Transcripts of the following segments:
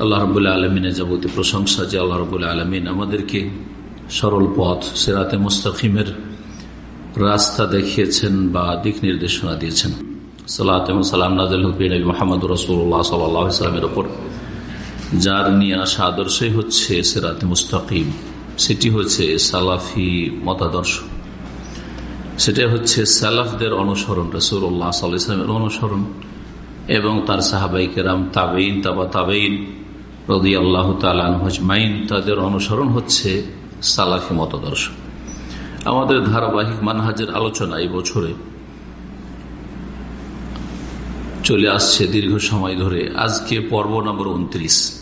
আল্লাহ রবুল্লা আলমিনের যাবতীয় প্রশংসা যে আল্লাহ রবুল্লা আলমিন আমাদেরকে সরল পথ, সেরাতে মুস্তাকিমের রাস্তা দেখিয়েছেন বা দিক নির্দেশনা দিয়েছেন। সালাম রসুল্লাহ সাল্লামের ওপর, যার নিয়ে আদর্শই হচ্ছে সেরাতে মুস্তাকিম। সেটি হচ্ছে সালাফি মতাদর্শ। সেটা হচ্ছে সালাফদের অনুসরণ অনুসরণ এবং তার সাহাবাইকেরাম তাবেইন তাবা তাবেইন রদি আল্লাহ তালহজমাইন তাদের অনুসরণ হচ্ছে সালাফি মতদর্শ। আমাদের ধারাবাহিক মানহাজের আলোচনা এই বছরে চলে আসছে দীর্ঘ সময় ধরে। আজকে পর্ব নম্বর উনত্রিশ।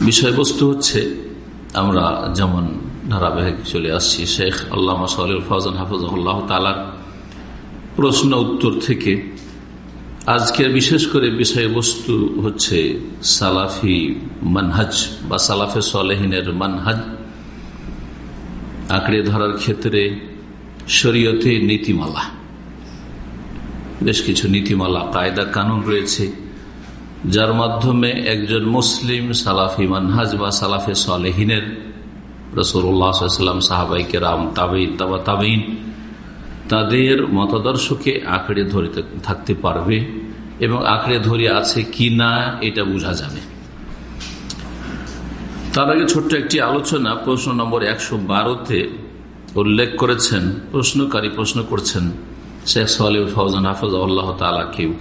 বিষয়বস্তু হচ্ছে, আমরা যেমন ধারাবাহিক চলে আসছি, শেখ আল্লাহ সাল ফজান হাফিজাহ তালার প্রশ্ন উত্তর থেকে আজকের বিশেষ করে বিষয়বস্তু হচ্ছে সালাফি মানহাজ বা সালাফে সালেহিনের মানহাজ। আঁকড়ে ধরার ক্ষেত্রে শরীয়তে নীতিমালা। বেশ কিছু নীতিমালা, কায়দা, কানুন রয়েছে, যার মাধ্যমে একজন মুসলিম সালাফি মানহাজ বা সালাফে সালেহিনের রসুল্লাহাম সাহাবাইকে রাম তাবেইন তাবা তাবেইন তাদের মতাদর্শকে আঁকড়ে ধরে থাকতে পারবে এবং আঁকড়ে ধরে আছে কি না এটা বোঝা যাবে। তার আগে ছোট্ট একটি আলোচনা প্রশ্ন নম্বর একশো বারোতে উল্লেখ করেছেন, প্রশ্নকারী প্রশ্ন করছেন শেখ সালিম ফৌজান হাফজ আল্লাহ তালাকেও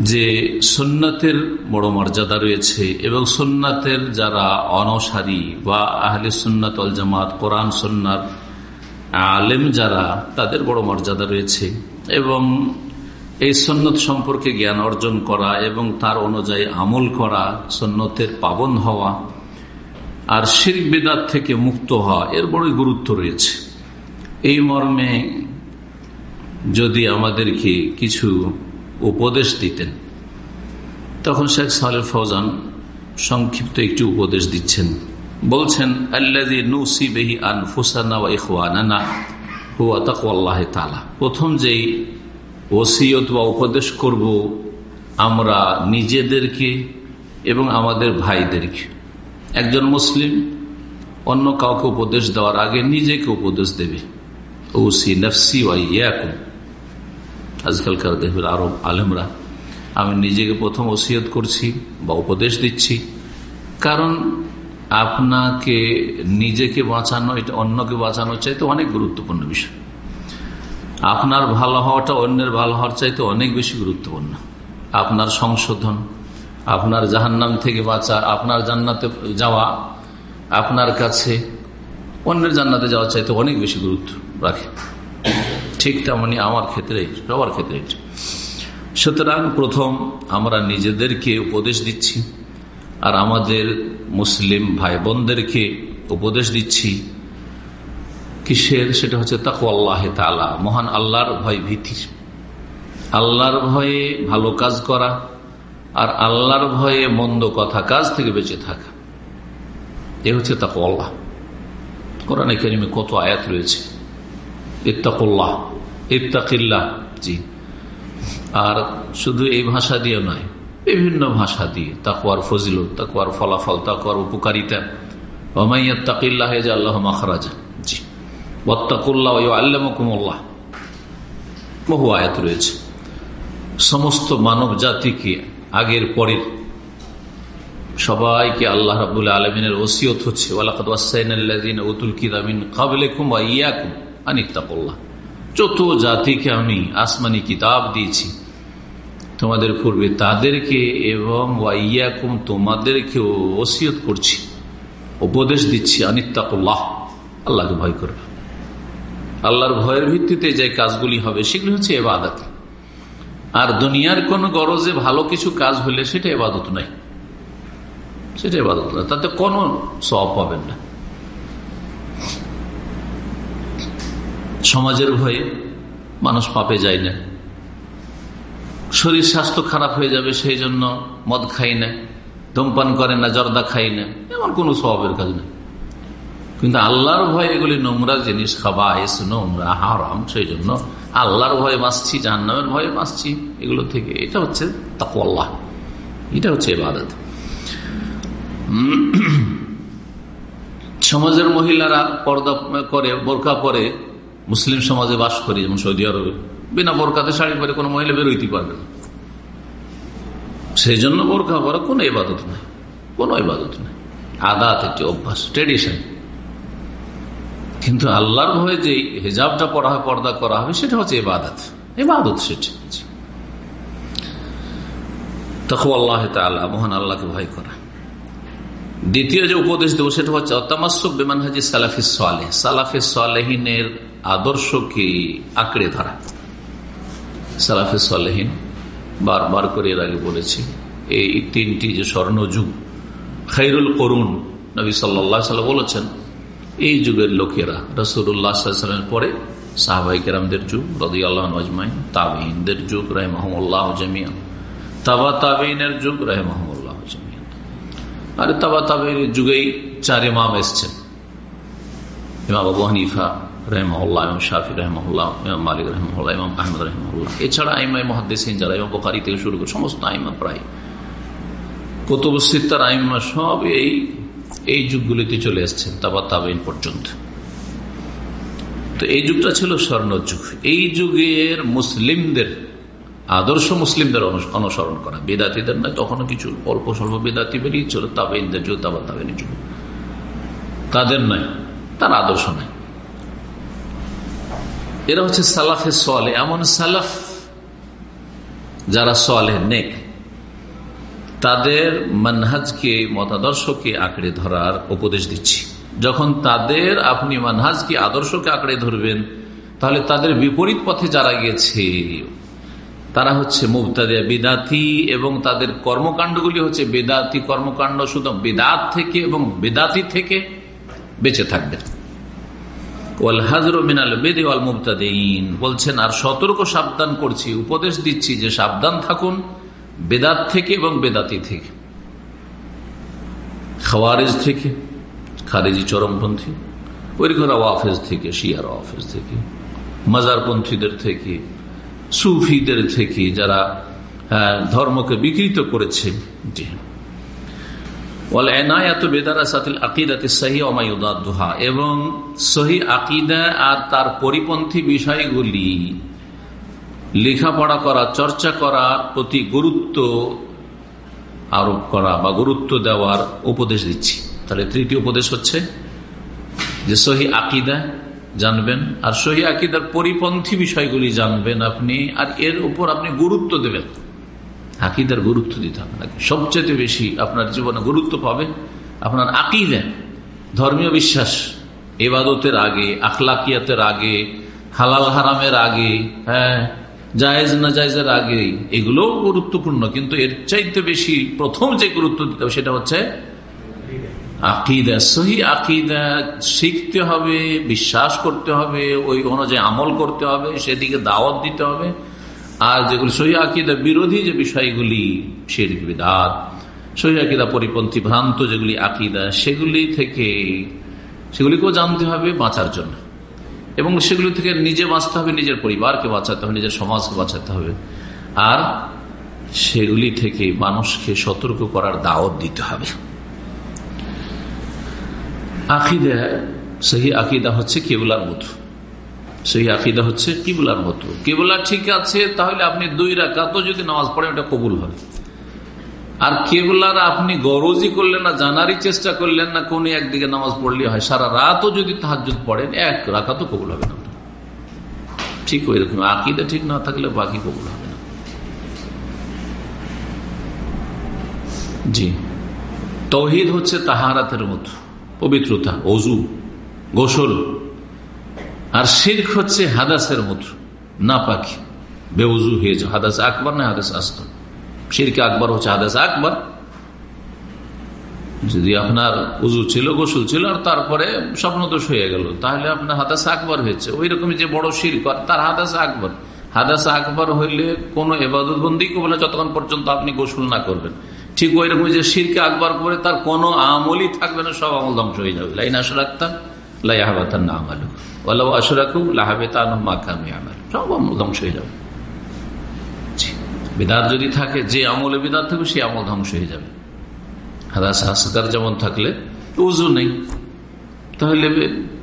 যে সোননাথের বড় মর্যাদা রয়েছে এবং সোননাথের যারা অনসারী বা আহলে সুন্নাত অল জামাত কোরআন সন্ন্যার আলেম যারা, তাদের বড় মর্যাদা রয়েছে। এবং এই সন্ন্যত সম্পর্কে জ্ঞান অর্জন করা এবং তার অনুযায়ী আমল করা সন্ন্যতের পাবন হওয়া আর শির বেদাত থেকে মুক্ত হওয়া, এর বড়ই গুরুত্ব রয়েছে। এই মর্মে যদি আমাদেরকে কিছু উপদেশ দিতেন, তখন শেখ সালের ফৌজান সংক্ষিপ্ত একটি উপদেশ দিচ্ছেন। বলছেন প্রথম যেই ওসিয়ত বা উপদেশ করব, আমরা নিজেদেরকে এবং আমাদের ভাইদেরকে। একজন মুসলিম অন্য কাউকে উপদেশ দেওয়ার আগে নিজেকে উপদেশ দেবে। ওসি নফসি ওয়াইয়াকুম আজকালকার দেখবেন আরব আলেমরা, আমি নিজেকে প্রথম ওসিয়ত করছি বা উপদেশ দিচ্ছি। কারণ আপনাকে নিজেকে বাঁচানো, এটা অন্যকে বাঁচানো চাইতে অনেক গুরুত্বপূর্ণ বিষয়। আপনার ভালো হওয়াটা অন্যের ভালো হওয়ার চাইতে অনেক বেশি গুরুত্বপূর্ণ। আপনার সংশোধন, আপনার জাহান্নাম থেকে বাঁচা, আপনার জান্নাতে যাওয়া, আপনার কাছে অন্যের জান্নাতে যাওয়ার চাইতে অনেক বেশি গুরুত্ব রাখে। ঠিক তেমনি আমার ক্ষেত্রে, সবার ক্ষেত্রে সুতরাং প্রথম আমরা নিজেদেরকে উপদেশ দিচ্ছি। আর আমাদের মুসলিম ভাই বোনদেরকে উপদেশ দিচ্ছি, কিসের? সেটা হচ্ছে তাকু আল্লাহ তালা মহান আল্লাহর ভয় ভীতি। আল্লাহর ভয়ে ভালো কাজ করা আর আল্লাহর ভয়ে মন্দ কথা কাজ থেকে বেঁচে থাকা। এ হচ্ছে তাকু আল্লাহ কোরআনে কেরিমে কত আয়াত রয়েছে? ইত্তাকুল্লাহ, ইত্তাকিল্লাহ, জি। আর শুধু এই ভাষা দিয়ে নয় বিভিন্ন ভাষা দিয়ে তাকুয়ার ফজিলত তাকুয়ার ফলাফল তাকুয়ার উপকারিতা। আল্লাহ জি। বহু রয়েছে। সমস্ত মানব জাতিকে আগের পরের সবাইকে আল্লাহ রাবুল আলমিনের ওসিয়ত হচ্ছে উতুল কিদামিন কাবলেকুম ইয়াকুম আনিত্তাকুল্লাহ। চত জাতিকে আমি আসমানি কিতাব দিয়েছি। তোমাদের পূর্বে তাদেরকে এবং ওয়াইয়াকুম তোমাদেরকে ওসিয়ত করছি, উপদেশ দিচ্ছি, আনিত্তাকুল্লাহ। আল্লাহকে ভয় করবে আল্লাহর ভয়ের ভিত্তিতে যে কাজগুলি হবে, সেগুলি হচ্ছে এবাদত। আর দুনিয়ার কোন গরজে ভালো কিছু কাজ হলে সেটা এবাদত নাই সেটা এবাদত না তাতে কোনো সব পাবেন না। সমাজের ভয়ে মানুষ পাপে যায় না। শরীর স্বাস্থ্য খারাপ হয়ে যাবে, সেই জন্য মদ খাই না, ধূমপান করে না, জর্দা খাই না, এমন কোন স্বভাবের কাজ নেই। কিন্তু আল্লাহর ভয় এগুলি নোংরা জিনিস খাবা এস নোংরা, হারাম, সেই জন্য আল্লাহর ভয়ে বাঁচছি, জাহান্নামের ভয়ে বাঁচছি, এগুলো থেকে। এটা হচ্ছে তাকুয়াল্লাহ এটা হচ্ছে এবাদত সমাজের মহিলারা পর্দা করে বোরকা পরে মুসলিম সমাজে বাস করি, যেমন সৌদি আরবে। বিনা বোরকাতে শাড়ি পরে কোনো মহিলা বেরোইতে পারবে না। সেই জন্য বোরখা পরা কোনো ইবাদত নেই। কোনো ইবাদত নেই। আদাত একটি অভ্যাস ট্রেডিশন কিন্তু আল্লাহর ভয়ে যে হেজাবটা পড়া হয়, পর্দা করা হবে, সেটা হচ্ছে এবাদত এবাদত সেটা তখন আল্লাহ তালা মহান আল্লাহকে ভয় করা। দ্বিতীয় যে উপদেশ দেবো, সেটা হচ্ছে অতামাসুক বিমান হাজি সালাফিস সালেহ। সালাফিস সালেহিনের আদর্শকে আঁকড়ে ধরা। সালাফিস সালেহীন বারবার করে এর আগে বলেছি, এই তিনটি যে স্বর্ণযুগ, খাইরুল করুন, নবী সাল্লা সাল্লাম বলেছেন, এই যুগের লোকেরা রসুল্লাহামের পরে সাহবাই কেরামদের যুগ রদি আল্লাহ আজমাই তাবিনদের যুগ রায় মহম্মল্লাহ জামিয়ান তাবা তাবিনের যুগ রায় মহম্মল্লাহ জামিয়ান আর তাবা তাবিনের যুগেই চার ইমাম এসছেন। ইমাম আবু হানিফা রহমল্লাহ ইমাম শাফি রহমল্লাহ ইমাম মালিক রহমল্লাহ ইমাম আহমদ রহমল্লাহ এছাড়া আইমাই মহাদ্দেসিন যারা ইমাম বোখারি থেকে শুরু করে সমস্ত আইমা প্রায়। কতব সিত্তার আইমা সব এই এই যুগগুলিতে চলে পর্যন্ত। তো এই যুগটা ছিল স্বর্ণ যুগ। এই যুগের মুসলিমদের, আদর্শ মুসলিমদের অনুসরণ করা। বেদাতিদের নয়, তখনও কিছু অল্প স্বল্প বেদাতি বেরিয়েছিল তাবেইনদের যুগ, তাবা তাবেনের যুগ। তাদের নয়, তার আদর্শ নয়। এরা হচ্ছে সালাফে সলে, এমন সালাফ যারা সলে নেক। তাদের মানহাজকে, মতাদর্শকে আঁকড়ে ধরার উপদেশ দিচ্ছি। যখন তাদের আপনি মানহাজকে, আদর্শকে আঁকড়ে ধরবেন, তাহলে তাদের বিপরীত পথে যারা গেছে তারা হচ্ছে মুবতাদিয়া বেদাতি এবং তাদের কর্মকাণ্ডগুলি হচ্ছে বেদাতি কর্মকাণ্ড, শুধু বেদাত থেকে এবং বেদাতি থেকে বেঁচে বলছেন, আর সতর্ক সাবধান করছি। উপদেশ দিচ্ছি যে সাবধান থাকুন, বেদাত থেকে এবং বেদাতি থেকে। খাওয়ারেজ থেকে, খারেজি চরমপন্থী ওইঘরা ওয়াফেজ থেকে শিয়ার ওয়াফেজ থেকে, মাজারপন্থীদের থেকে, সুফিদের থেকে যারা ধর্মকে বিকৃত করেছে এবং সহি আকিদা আর তার পরিপন্থী বিষয়গুলি, লেখাপড়া করা, চর্চা করার প্রতি গুরুত্ব আরোপ করা বা গুরুত্ব দেওয়ার উপদেশ দিচ্ছি। তাহলে তৃতীয় উপদেশ হচ্ছে যে সহি আকিদা জানবেন আর সহি আকিদার পরিপন্থী বিষয়গুলি জানবেন আপনি আর এর উপর আপনি গুরুত্ব দেবেন। আকিদার গুরুত্ব দিতে হবে সবচেয়ে বেশি আপনার জীবনে গুরুত্ব পাবে আপনার আকিদা, ধর্মীয় বিশ্বাস, এবাদতের আগে, আখলাকিয়াতের আগে, হালাল হারামের আগে হ্যাঁ জায়েজ না জায়েজের আগে, এগুলোও গুরুত্বপূর্ণ, কিন্তু এর চাইতে বেশি প্রথম যে গুরুত্ব দিতে হবে সেটা হচ্ছে আকিদা। সহি আকিদা শিখতে হবে, বিশ্বাস করতে হবে, ওই অনুযায়ী আমল করতে হবে, সেদিকে দাওয়াত দিতে হবে। আর যেগুলি সহি আকিদা, বিরোধী যে বিষয়গুলি শের বিদাত। পরিপন্থী ভ্রান্ত যেগুলি আকিদা, সেগুলি থেকে, সেগুলিকেও জানতে হবে বাঁচার জন্য। এবং সেগুলি থেকে নিজে বাঁচতে হবে, নিজের পরিবারকে বাঁচাতে হবে, নিজের সমাজকে বাঁচাতে হবে। আর সেগুলি থেকে মানুষকে সতর্ক করার দাওয়াত দিতে হবে। আকিদা সেই আকিদা হচ্ছে কেবলার মতো সেই আকিদা হচ্ছে কিবলার মতো। কেবলা ঠিক আছে, তাহলে আপনি দুই রাকাতও যদি নামাজ পড়েন, ওটা কবুল হবে। আর কেবলার আপনি গরজি করলেন না, জানারই চেষ্টা করলেন না, কোন একদিকে নামাজ পড়লে হয়। সারা রাতও যদি তাহাজুদ পড়েন, এক রাকাতও কবুল হবে না। ঠিক ওই রকম। আকিদা ঠিক না থাকলে বাকি কবুল হবে না। জি। তহিদ হচ্ছে তাহারাতের মতো। পবিত্রতা অজু গোসল। আর শির্ক হচ্ছে হাদাসের মতো না পাখি বেউজু হয়ে যাও। হাদাস আকবর না হাদাস আসত? শিরকে আকবর হচ্ছে হাদাস আকবর। যদি আপনার উজু ছিল, গোসল ছিল, আর তারপরে স্বপ্নদোষ হয়ে গেল, তাহলে আপনার হাদাস আকবর হয়েছে। ওই রকম যে বড় শির কর তার হাদাসা আকবর। হাদাসা আকবর হইলে কোন এবাদত বন্দি বলে যতক্ষণ পর্যন্ত আপনি গোসল না করবেন। ঠিক ওই রকম যে শিরকে আকবর করে তার কোনো আমলই থাকবে না, সব আমল ধ্বংস হয়ে যাবে। লাইন আসরাক্তা লাইহাবাতার না আমালু ওলা আসরাকু লাহাবে মাকামি আমাল সব ধ্বংস হয়ে যাবে। বিদাত যদি থাকে, যে আমলে বিদাত থাকবে, সেই আমল ধ্বংস হয়ে যাবে। হাদাস হাসকার যেমন থাকলে উজু নেই। তাহলে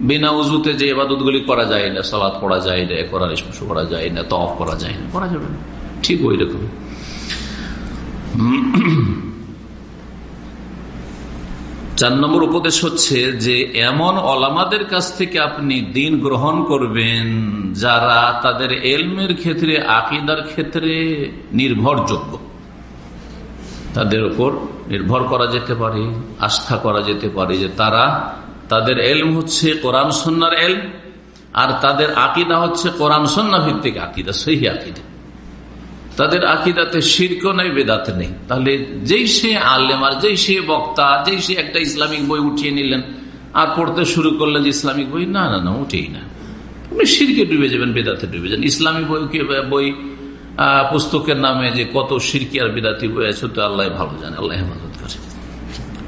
বিনা উজুতে যে এবাদত গুলি করা যায় না সালাদ পড়া যায় না করার স্পর্শ করা যায় না তফ করা যায় না, করা যাবে না। ঠিক ওই রকম। চার নম্বর উপদেশ হচ্ছে যে, এমন অলামাদের কাছ থেকে আপনি দিন গ্রহণ করবেন যারা তাদের এলমের ক্ষেত্রে, আকিদার ক্ষেত্রে নির্ভরযোগ্য। তাদের উপর নির্ভর করা যেতে পারে, আস্থা করা যেতে পারে যে তারা, তাদের এলম হচ্ছে কোরআন সন্ন্যার এলম, আর তাদের আকিদা হচ্ছে কোরআন সন্না ভিত্তিক আকিদা সেই আকিদা। তাদের আকিদাতে শির্ক নেই, বেদাতে নেই। তাহলে যেই সে আলেম আর যেই সে বক্তা যেই সে একটা ইসলামিক বই উঠিয়ে নিলেন, আর পড়তে শুরু করলেন যে ইসলামিক বই, না না না, উঠেই না। আপনি শিরকে ডুবে যাবেন, বেদাতে ডুবে যান ইসলামিক বই বই পুস্তকের নামে যে কত সিরকি আর বিদাতি বই আছে তো আল্লাহ ভালো জানে, আল্লাহ হেফাজত করে।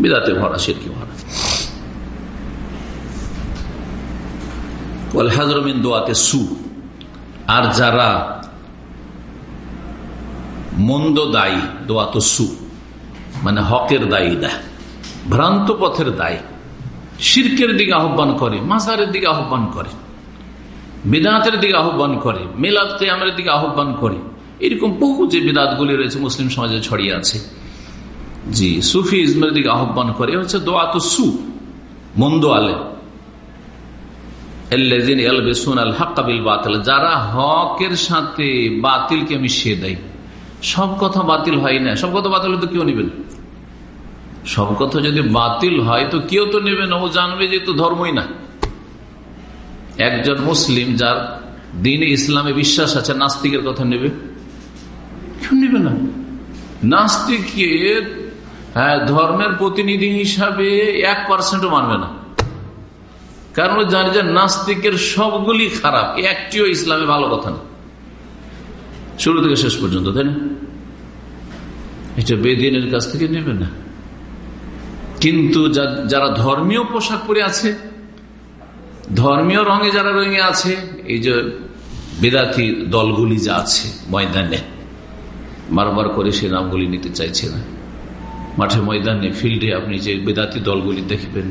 বেদাতে ভরা সিরকি ভরা। হাজরমিন দোয়াতে সু। আর যারা মন্দ দায়ী, দোয়া তো সু। মানে হকের দায়ী দেয় ভ্রান্ত পথের দায়ী। শির্কের দিকে আহ্বান করে মাসারের দিকে আহ্বান করে। বেদাতের দিকে আহ্বান করে, মেলাদ কেয়ামের দিকে আহ্বান করে। এরকম বহু যে বেদাতগুলি রয়েছে মুসলিম সমাজে ছড়িয়ে আছে। জি সুফি ইজমের দিকে আহ্বান করে হচ্ছে দোয়া তো সু। মন্দ আলে যারা হকের সাথে বাতিলকে মিশিয়ে দেয়। সব কথা বাতিল হয় না। সব কথা বাতিল তো কেউ নেবেন সব কথা যদি বাতিল হয় তো কেউ তো নেবে না। ও জানবে যে তো ধর্মই না। একজন মুসলিম যার দিনে ইসলামে বিশ্বাস আছে, নাস্তিকের কথা নেবে। কেউ নেবে না। নাস্তিককে হ্যাঁ ধর্মের প্রতিনিধি হিসাবে এক পার্সেন্টও মানবে না। কারণ জানি যে নাস্তিকের সবগুলি খারাপ। একটিও ইসলামে ভালো কথা না। শুরু থেকে শেষ পর্যন্ত, তাই না? এটা বেদিনের কাছ থেকে নেবে না। কিন্তু যারা ধর্মীয় পোশাক পরে আছে, ধর্মীয় রঙে যারা রঙে আছে, এই যে বেদাতি দলগুলি যা আছে ময়দানে বারবার করে সে নামগুলি নিতে চাইছে না। মাঠে ময়দানে, ফিল্ডে আপনি যে বেদাতি দলগুলি দেখবেন,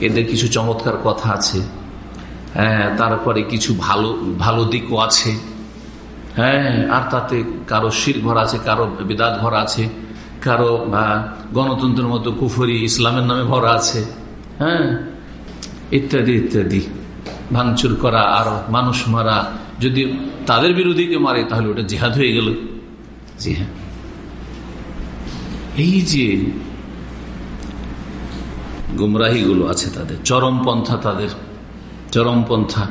এদের কিছু চমৎকার কথা আছে। হ্যাঁ তারপরে কিছু ভালো ভালো দিকও আছে। হ্যাঁ আর তাতে কারও শির ঘর আছে, কারও বেদাত ঘর আছে, কারও গণতন্ত্রের মতো কুফরি, ইসলামের নামে ভরা আছে হ্যাঁ ইত্যাদি ইত্যাদি। ভাঙচুর করা আর মানুষ মারা, যদি তাদের বিরোধীকে মারে, তাহলে ওটা জিহাদ হয়ে গেল। জি হ্যাঁ। এই যে গুমরাহিগুলো আছে তাদের, চরমপন্থা তাদের, চরমপন্থা।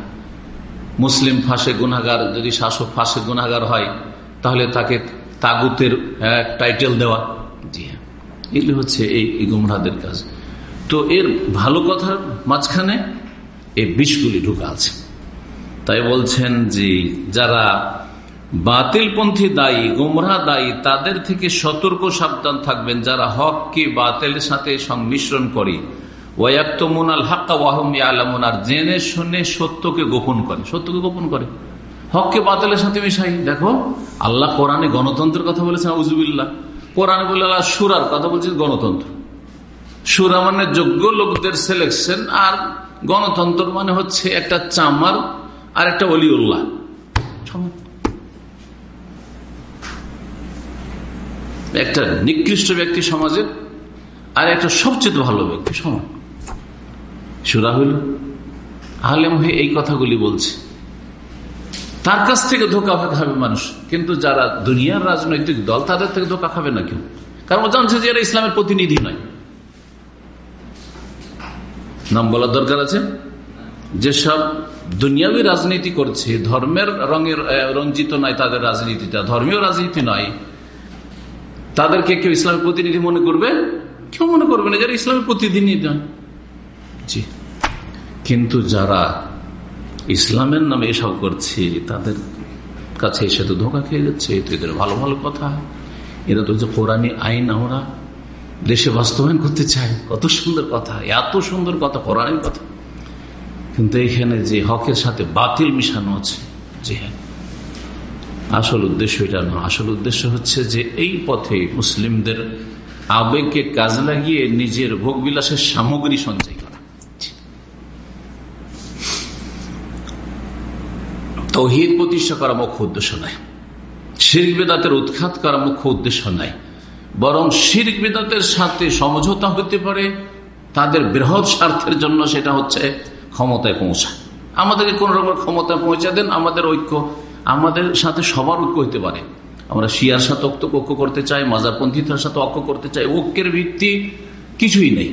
মুসলিম ফাঁসে গুনাগার যদি শাসক ফাঁসে গুনাগার হয়, তাহলে তাকে তাগুতের টাইটেল দেওয়া। জি হ্যাঁ। এগুলি হচ্ছে এই গুমরাদের কাজ। তো এর ভালো কথার মাঝখানে এই বিষগুলি ঢুকা আছে। তাই বলছেন যে যারা বাতিলপন্থী দায়ী গুমরা দায়ী, তাদের থেকে সতর্ক সাবধান থাকবেন। যারা হককে বাতিলের সাথে সংমিশ্রণ করে ওয়াক্তমুন আল হাক্কা ওয়াহম আলামুন আর জেনে শুনে সত্যকে গোপন করে। সত্যকে গোপন করে। হককে বাতিলের সাথে মিশাই। দেখো, আল্লাহ কোরআনে গণতন্ত্রের কথা বলেছেন আউজুবিল্লাহ কোরআনে বলে আল্লাহ সুরার কথা বলছে গণতন্ত্র। সুরা মানে যোগ্য লোকদের সিলেকশন আর গণতন্ত্র মানে হচ্ছে একটা চামার আর একটা অলিউল্লাহ। একটা নিকৃষ্ট ব্যক্তি সমাজের, আর একটা সবচেয়ে ভালো ব্যক্তি সমান সুরা হইল। আলেম হয়ে এই কথাগুলি বলছে। তার কাছ থেকে ধোকা খাবে মানুষ। কিন্তু যারা দুনিয়ার রাজনৈতিক দল, তাদের থেকে ধোকা খাবে না কেউ। কারণ ও জানছে যে এরা ইসলামের প্রতিনিধি নয়। নাম বলার দরকার আছে? যেসব দুনিয়াবী রাজনীতি করছে, ধর্মের রঙের রঞ্জিত নয় তাদের রাজনীতিটা। ধর্মীয় রাজনীতি নয়। তাদেরকে কেউ ইসলামের প্রতিনিধি মনে করবে? কেউ মনে করবে না যারা ইসলামের প্রতিদিনই যান জি। কিন্তু যারা ইসলামের নামে এসব করছে, তাদের কাছে এসে তো ধোকা খেয়ে যাচ্ছে তো এদের ভালো ভালো কথা। এরা তো হচ্ছে কোরআনী আইন আমরা দেশে বাস্তবায়ন করতে চাই। কত সুন্দর কথা, এত সুন্দর কথা, কোরআনের কথা। কিন্তু এখানে যে হকের সাথে বাতিল মিশানো আছে, জি হ্যাঁ। আসল উদ্দেশ্য এটা নয়। আসল উদ্দেশ্য হচ্ছে যে এই পথে মুসলিমদের আবেগকে কাজ লাগিয়ে নিজের ভোগ বিলাসের সামগ্রী সঞ্চয় করা। তহিদ প্রতিষ্ঠা করা মুখ্য উদ্দেশ্য নয় শির বেদাতের উৎখাত করা মুখ্য উদ্দেশ্য নয় বরং শির বেদাতের সাথে সমঝোতা হতে পারে, তাদের বৃহৎ স্বার্থের জন্য সেটা হচ্ছে ক্ষমতায় পৌঁছা। আমাদেরকে কোন রকম ক্ষমতায় পৌঁছা দেন, আমাদের ঐক্য, আমাদের সাথে সবার ঐক্য হতে পারে। আমরা শিয়ার সাথে ঐক্য করতে চাই, মাজারপন্থীদের সাথে ঐক্য করতে চাই, ঐক্যের ভিত্তি কিছুই নেই।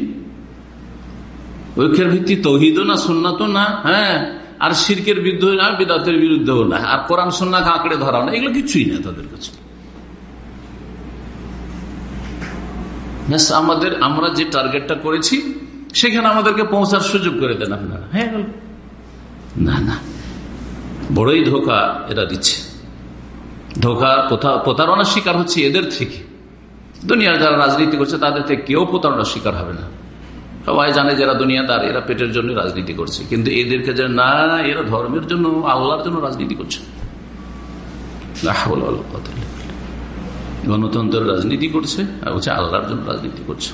ঐক্যের ভিত্তি তহিদ না সুন্নাত না হ্যাঁ? আর শির্কের বিরুদ্ধে না বিদাতের বিরুদ্ধেও না। আর কোরআন সন্না আঁকড়ে ধরাও না, এগুলো কিছুই না তাদের কাছে। আমাদের, আমরা যে টার্গেটটা করেছি, সেখানে আমাদেরকে পৌঁছার সুযোগ করে দেন আপনারা। হ্যাঁ না না। বড়ই ধোকা এরা দিচ্ছে। ধোকা প্রতারণার শিকার হচ্ছে এদের থেকে। দুনিয়ার যারা রাজনীতি করছে, তাদের থেকে কেউ প্রতারণার শিকার হবে না। সবাই জানে যারা দুনিয়াদার এরা পেটের জন্য রাজনীতি করছে। কিন্তু এদেরকে যে না, এরা ধর্মের জন্য, আল্লাহর জন্য রাজনীতি করছে। গণতন্ত্রের রাজনীতি করছে আর হচ্ছে আল্লাহর জন্য রাজনীতি করছে।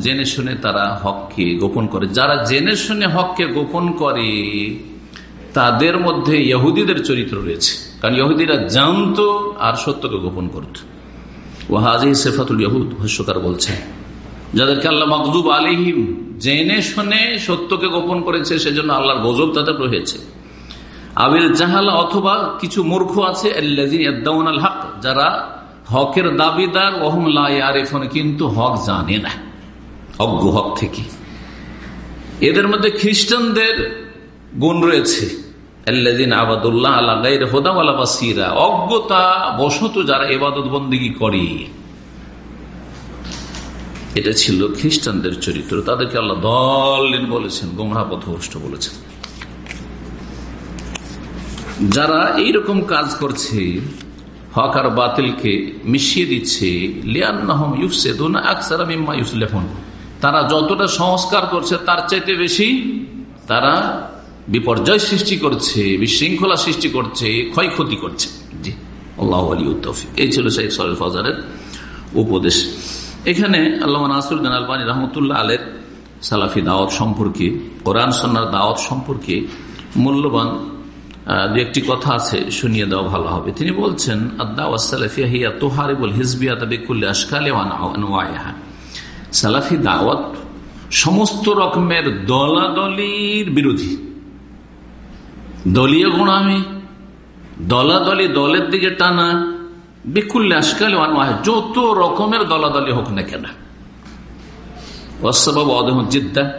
জেনে শুনে তারা হককে গোপন করে। যারা জেনে শুনে হককে গোপন করে, তাদের মধ্যে ইহুদিদের চরিত্র রয়েছে। কারণ ইহুদিরা জানত আর সত্যকে গোপন করত। ওয়াহাজি সেফাতুল ইহুদ ভাষ্যকার বলছেন। যাদেরকে আল্লাহ মকদুব আলিহিম জেনে শুনে সত্যকে গোপন করেছে, সেজন্য আল্লাহর গজব তাদের রয়েছে। আবিল জাহালা অথবা কিছু মূর্খ আছে হক যারা হকের দাবিদার ওহমলাইফন কিন্তু হক জানে না। অজ্ঞ হক থেকে। এদের মধ্যে খ্রিস্টানদের গুণ রয়েছে। যারা এবাদত বন্দিগি করে। এটা ছিল খ্রিস্টানদের চরিত্র, তাদেরকে আল্লাহ দলিন বলেছেন, গোমরা পথভ্রষ্ট বলেছেন। যারা এইরকম কাজ করছে, হক আর বাতিলকে মিশিয়ে দিচ্ছে তারা যতটা সংস্কার করছে, তার চাইতে বেশি তারা বিপর্যয় সৃষ্টি করছে, বিশৃঙ্খলা সৃষ্টি করছে, ক্ষয়ক্ষতি করছে। জি, আল্লাহ আলী উত্তফিক এই ছিল শেখ সরেল ফজারের উপদেশ। এখানে আল্লাহ নাসরুদ্দিন আলবানী রহমতুল্লাহ আলের সালাফি দাওয়াত সম্পর্কে, কোরআন সন্ন্যার দাওয়াত সম্পর্কে মূল্যবান দু একটি কথা আছে, শুনিয়ে দেওয়া ভালো হবে। তিনি বলছেন সালাফি দাওয়াত সমস্ত রকমের দলাদলির বিরোধী। দলীয় গুণামি দলাদলি দলের দিকে টানা। বিকুল্লে আসকাল যত রকমের দলাদলি হোক না কেন। অসবাব জিদ্দা।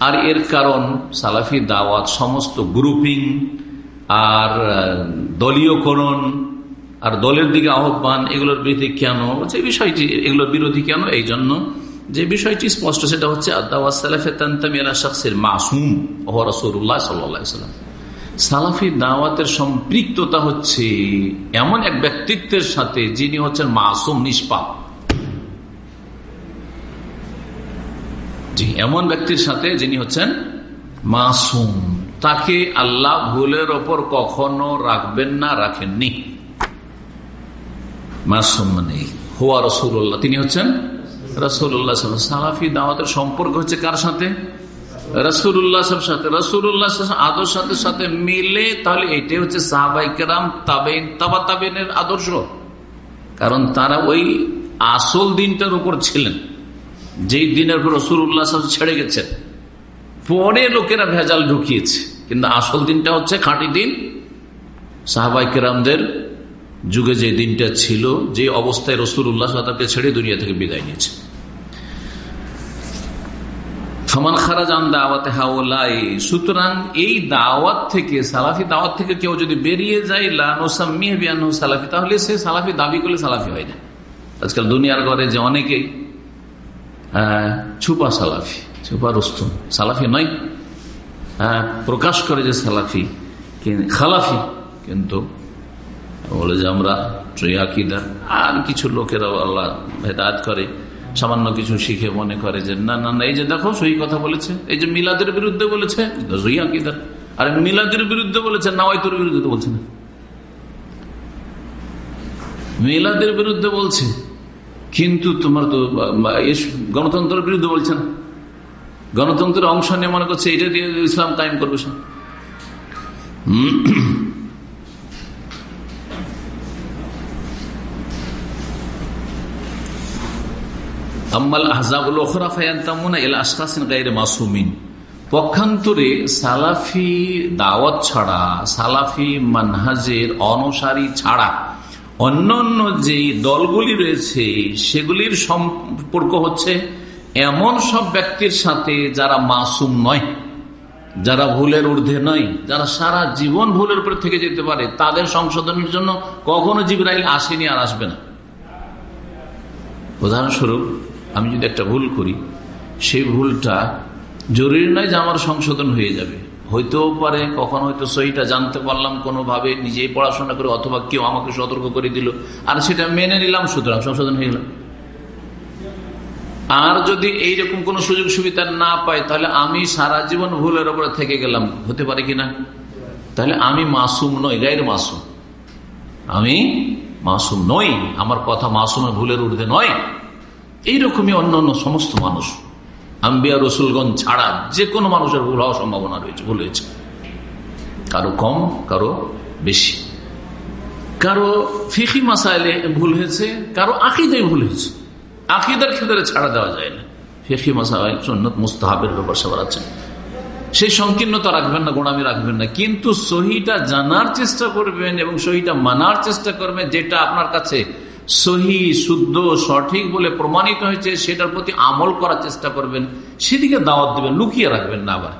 আর এর কারণ সালাফি দাওয়াত সমস্ত গ্রুপিং আর দলীয়করণ আর দলের দিকে আহ্বান এগুলোর বিরোধী কেন? যে বিষয়টি এগুলোর বিরোধী কেন? এই জন্য যে বিষয়টি স্পষ্ট, সেটা হচ্ছে মাসুম রসুল্লাহ সাল্লাম সালাফি দাওয়াতের সম্পৃক্ততা হচ্ছে এমন এক ব্যক্তিত্বের সাথে যিনি হচ্ছেন মাসুম নিষ্পাপ। এমন ব্যক্তির সাথে যিনি হচ্ছেন মাসুম। তাকে আল্লাহ ভুলের ওপর কখনো রাখবেন না, রাখেননি। মাসুম মানে হোয়া রসুল্লাহ তিনি হচ্ছেন রসুল্লাহ সালাফি দাওয়াতের সম্পর্ক হচ্ছে কার সাথে? সাথে আদর্শ সাথে সাথে মিলে, তাহলে এটাই হচ্ছে আদর্শ। কারণ তারা ওই আসল দিনটার উপর ছিলেন, যেই দিনের উপর রসুল্লাহ ছেড়ে গেছেন। পরে লোকেরা ভেজাল ঢুকিয়েছে, কিন্তু আসল দিনটা হচ্ছে খাঁটি দিন। সাহাবাই কেরামদের যুগে যে দিনটা ছিল, যে অবস্থায় রসুল উল্লাহ ছেড়ে দুনিয়া থেকে বিদায় নিয়েছে। ফমান খারাজান দাওয়াতে হাওলাই। সুতরাং এই দাওয়াত থেকে, সালাফি দাওয়াত থেকে কেউ যদি বেরিয়ে যায় লানোসাম্মিয়ানো সালাফি, তাহলে সে সালাফি দাবি করলে সালাফি হয় না। আজকাল দুনিয়ার ঘরে যে অনেকেই ছুপা সালাফি, ছুপা রুস্তুম সালাফি নয় প্রকাশ করে যে সালাফি খালাফি, কিন্তু বলে যে আমরা আর কিছু লোকেরা আল্লাহ ভেদায়ত করে। সামান্য কিছু শিখে মনে করে যে, না না না, এই যে দেখো, সহি কথা বলেছে। এই যে মিলাদের বিরুদ্ধে বলেছে আর মিলাদের বিরুদ্ধে বলেছে, নাওয়াইতুর বিরুদ্ধে বলছে না। মিলাদের বিরুদ্ধে বলছে, কিন্তু তোমার তো গণতন্ত্রের বিরুদ্ধে বলছে না। গণতন্ত্রের অংশ নিয়ে মনে করছে, এটা দিয়ে ইসলাম কায়েম করবে সে পক্ষান্তরে সালাফি দাওয়াত ছাড়া, সালাফি মানহাজের অনুসারী ছাড়া অন্যান্য যে দলগুলি রয়েছে, সেগুলির সম্পর্ক হচ্ছে এমন সব ব্যক্তির সাথে যারা মাসুম নয়, যারা ভুলের ঊর্ধ্বে নয়, যারা সারা জীবন ভুলের উপরে থেকে যেতে পারে, তাদের সংশোধনের জন্য কখনো জিব্রাইল আসেনি আর আসবে না। উদাহরণস্বরূপ আমি যদি একটা ভুল করি, সেই ভুলটা জরুরি নয় যে আমার সংশোধন হয়ে যাবে। হইতেও পারে, কখন হয়তো সহিটা জানতে পারলাম কোনোভাবে, নিজেই পড়াশোনা করে অথবা কেউ আমাকে সতর্ক করে দিল। আর সেটা মেনে নিলাম, সুতরাং সংশোধন হয়ে গেলাম আর যদি এইরকম কোন সুযোগ সুবিধা না পাই, তাহলে আমি সারা জীবন ভুলের ওপরে থেকে গেলাম। হতে পারে কিনা তাহলে আমি মাসুম নই, গাইর মাসুম। আমি মাসুম নই। আমার কথা মাসুমের ভুলের ঊর্ধ্বে নয়। এইরকমই অন্য অন্য সমস্ত মানুষ। আম্বিয়া রসুলগঞ্জ ছাড়া যে কোনো মানুষের ভুল হওয়ার সম্ভাবনা রয়েছে, ভুল হয়েছে। কারও কম, কারও বেশি। কারও ফিখি মাসাইলে ভুল হয়েছে, কারও আকিদাই ভুল হয়েছে। আকিদার ক্ষেত্রে ছাড়া দেওয়া যায় না। ফিখি মাসাইল সন্ন্যত মুস্তাহাবের ব্যাপার সবার আছে। সেই সংকীর্ণতা রাখবেন না গোড়ামি রাখবেন না। কিন্তু সহিটা জানার চেষ্টা করবেন এবং সহিটা মানার চেষ্টা করবেন যেটা আপনার কাছে সহি, শুদ্ধ, সঠিক বলে প্রমাণিত হয়েছে, সেটার প্রতি আমল করার চেষ্টা করবেন। সেদিকে দাওয়াত দিবেন, লুকিয়ে রাখবেন না আবার।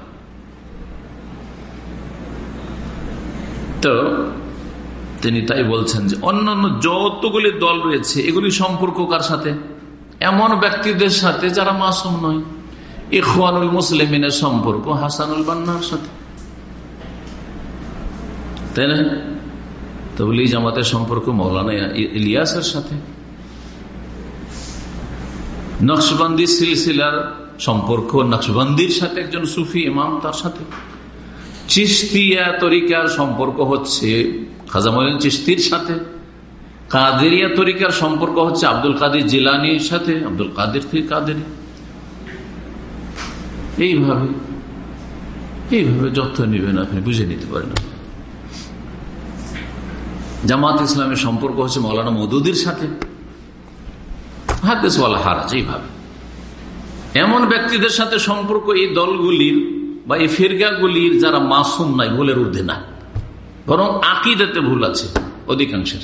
তো, তিনি তাই বলছেন যে, অন্যান্য যতগুলি দল রয়েছে, এগুলি সম্পর্ক কার সাথে? এমন ব্যক্তিদের সাথে যারা মাসুম নয়। ইখওয়ানুল মুসলিমিনের সম্পর্ক হাসানুল বান্নার সাথে। তাই না? তবলি জামাতের সম্পর্ক মৌলানা ইলিয়াসের সাথে? নকশবন্দি সিলসিলার সম্পর্ক, নকশবন্দির সাথে একজন সুফি ইমাম তার সাথে? চিস্তিয়া তরিকার সম্পর্ক হচ্ছে খাজামুদ্দিন চিস্তির সাথে। কাদেরিয়া তরিকার সম্পর্ক হচ্ছে আব্দুল কাদের জিলানির সাথে, আব্দুল কাদের থেকে কাদের। এইভাবে এইভাবে যত্ন নিবেন আপনি, বুঝে নিতে পারেন জামাত ইসলামের সম্পর্ক হচ্ছে মৌলানা মদুদির সাথে। হাদিসওয়ালা হারাজ, এইভাবে। এমন ব্যক্তিদের সাথে সম্পর্ক এই দলগুলির বা এই ফিরগাগুলির যারা মাসুম নাই, ভুলের ঊর্ধ্বে না। বরং আকিদাতে ভুল আছে, অধিকাংশের।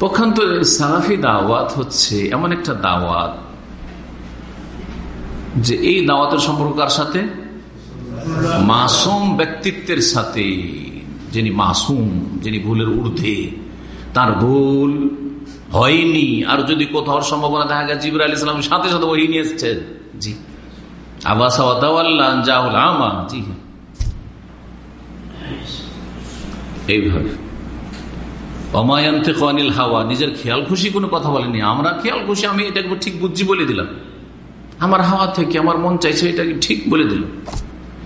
পক্ষান্তরে সালাফি দাওয়াত হচ্ছে এমন একটা দাওয়াত যে এই দাওয়াতের সম্পর্ক কার সাথে? মাসুম ব্যক্তিত্বের সাথে। যিনি মাসুম, যিনি ভুলের ঊর্ধ্বে, তার ভুল হয়নি। আর যদি কোথাও সম্ভাবনা দেখা গেছে জিবর আলী ইসলামের সাথে সাথে ওই নিয়ে এসছেন জি। হাওয়া। নিজের কোনো কথা বলেনি। আমরা আমি এটাকে ঠিক বলে দিলাম। আমার হাওয়া থেকে আমার মন চাইছে এটাকে ঠিক বলে দিল